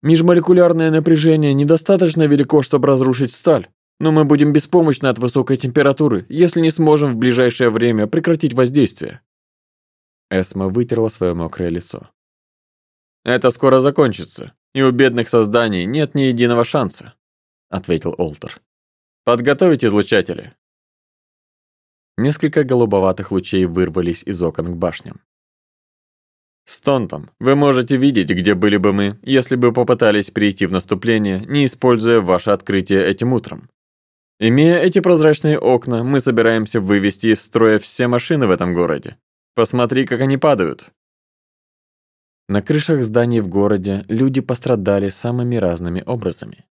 Межмолекулярное напряжение недостаточно велико, чтобы разрушить сталь, но мы будем беспомощны от высокой температуры, если не сможем в ближайшее время прекратить воздействие. Эсма вытерла свое мокрое лицо. Это скоро закончится, и у бедных созданий нет ни единого шанса, ответил Олтер. Подготовить излучатели. Несколько голубоватых лучей вырвались из окон к башням. «Стонтом, вы можете видеть, где были бы мы, если бы попытались прийти в наступление, не используя ваше открытие этим утром. Имея эти прозрачные окна, мы собираемся вывести из строя все машины в этом городе. Посмотри, как они падают». На крышах зданий в городе люди пострадали самыми разными образами.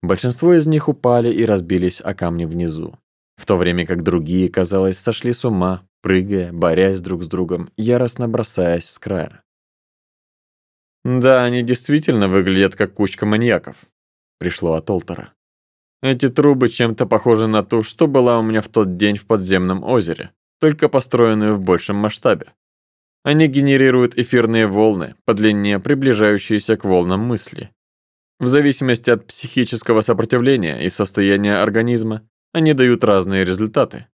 Большинство из них упали и разбились о камни внизу в то время как другие, казалось, сошли с ума, прыгая, борясь друг с другом, яростно бросаясь с края. «Да, они действительно выглядят как кучка маньяков», — пришло от Олтера. «Эти трубы чем-то похожи на ту, что была у меня в тот день в подземном озере, только построенную в большем масштабе. Они генерируют эфирные волны по длине, приближающиеся к волнам мысли. В зависимости от психического сопротивления и состояния организма, они дают разные результаты.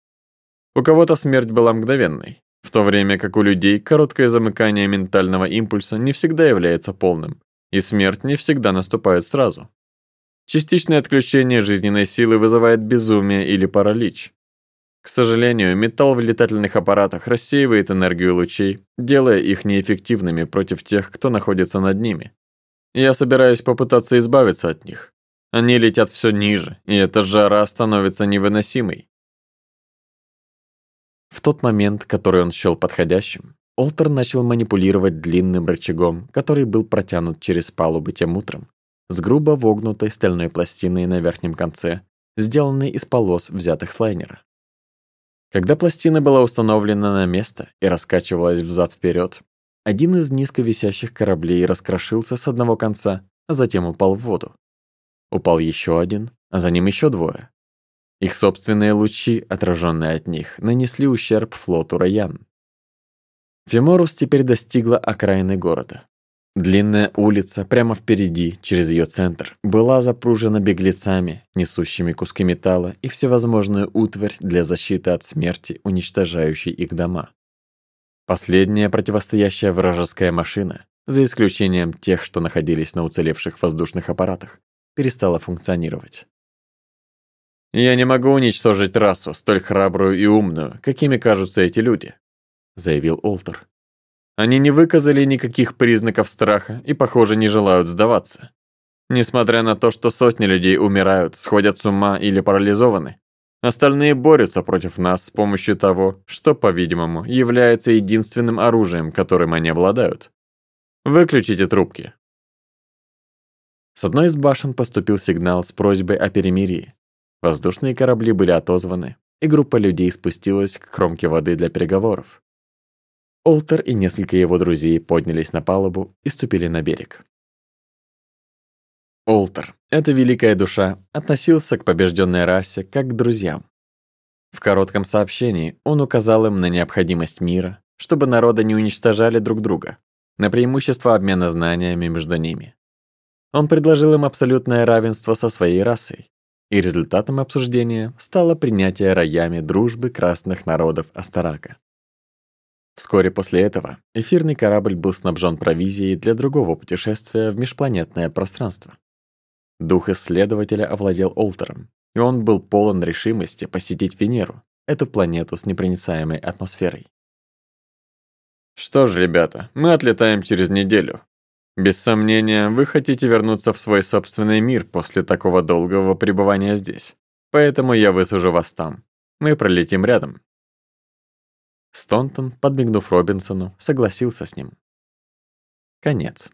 У кого-то смерть была мгновенной, в то время как у людей короткое замыкание ментального импульса не всегда является полным, и смерть не всегда наступает сразу. Частичное отключение жизненной силы вызывает безумие или паралич. К сожалению, металл в летательных аппаратах рассеивает энергию лучей, делая их неэффективными против тех, кто находится над ними. Я собираюсь попытаться избавиться от них, они летят все ниже, и эта жара становится невыносимой. В тот момент, который он счел подходящим, Олтер начал манипулировать длинным рычагом, который был протянут через палубы тем утром, с грубо вогнутой стальной пластиной на верхнем конце, сделанной из полос, взятых с лайнера. Когда пластина была установлена на место и раскачивалась взад-вперед, один из низко висящих кораблей раскрошился с одного конца, а затем упал в воду упал еще один, а за ним еще двое. Их собственные лучи, отраженные от них, нанесли ущерб флоту Роян. Феморус теперь достигла окраины города. Длинная улица прямо впереди, через ее центр, была запружена беглецами, несущими куски металла и всевозможную утварь для защиты от смерти, уничтожающей их дома. Последняя противостоящая вражеская машина, за исключением тех, что находились на уцелевших воздушных аппаратах, перестала функционировать. «Я не могу уничтожить расу, столь храбрую и умную, какими кажутся эти люди», — заявил Олтер. «Они не выказали никаких признаков страха и, похоже, не желают сдаваться. Несмотря на то, что сотни людей умирают, сходят с ума или парализованы, остальные борются против нас с помощью того, что, по-видимому, является единственным оружием, которым они обладают. Выключите трубки, с одной из башен поступил сигнал с просьбой о перемирии. Воздушные корабли были отозваны, и группа людей спустилась к кромке воды для переговоров. Олтер и несколько его друзей поднялись на палубу и ступили на берег. Олтер, эта великая душа, относился к побежденной расе как к друзьям. В коротком сообщении он указал им на необходимость мира, чтобы народы не уничтожали друг друга, на преимущество обмена знаниями между ними. Он предложил им абсолютное равенство со своей расой. И результатом обсуждения стало принятие роями дружбы красных народов Астарака. Вскоре после этого эфирный корабль был снабжен провизией для другого путешествия в межпланетное пространство. Дух исследователя овладел Олтером, и он был полон решимости посетить Венеру, эту планету с непроницаемой атмосферой. «Что ж, ребята, мы отлетаем через неделю, без сомнения, вы хотите вернуться в свой собственный мир после такого долгого пребывания здесь. Поэтому я высажу вас там. Мы пролетим рядом». Стонтон, подмигнув Робинсону, согласился с ним. Конец.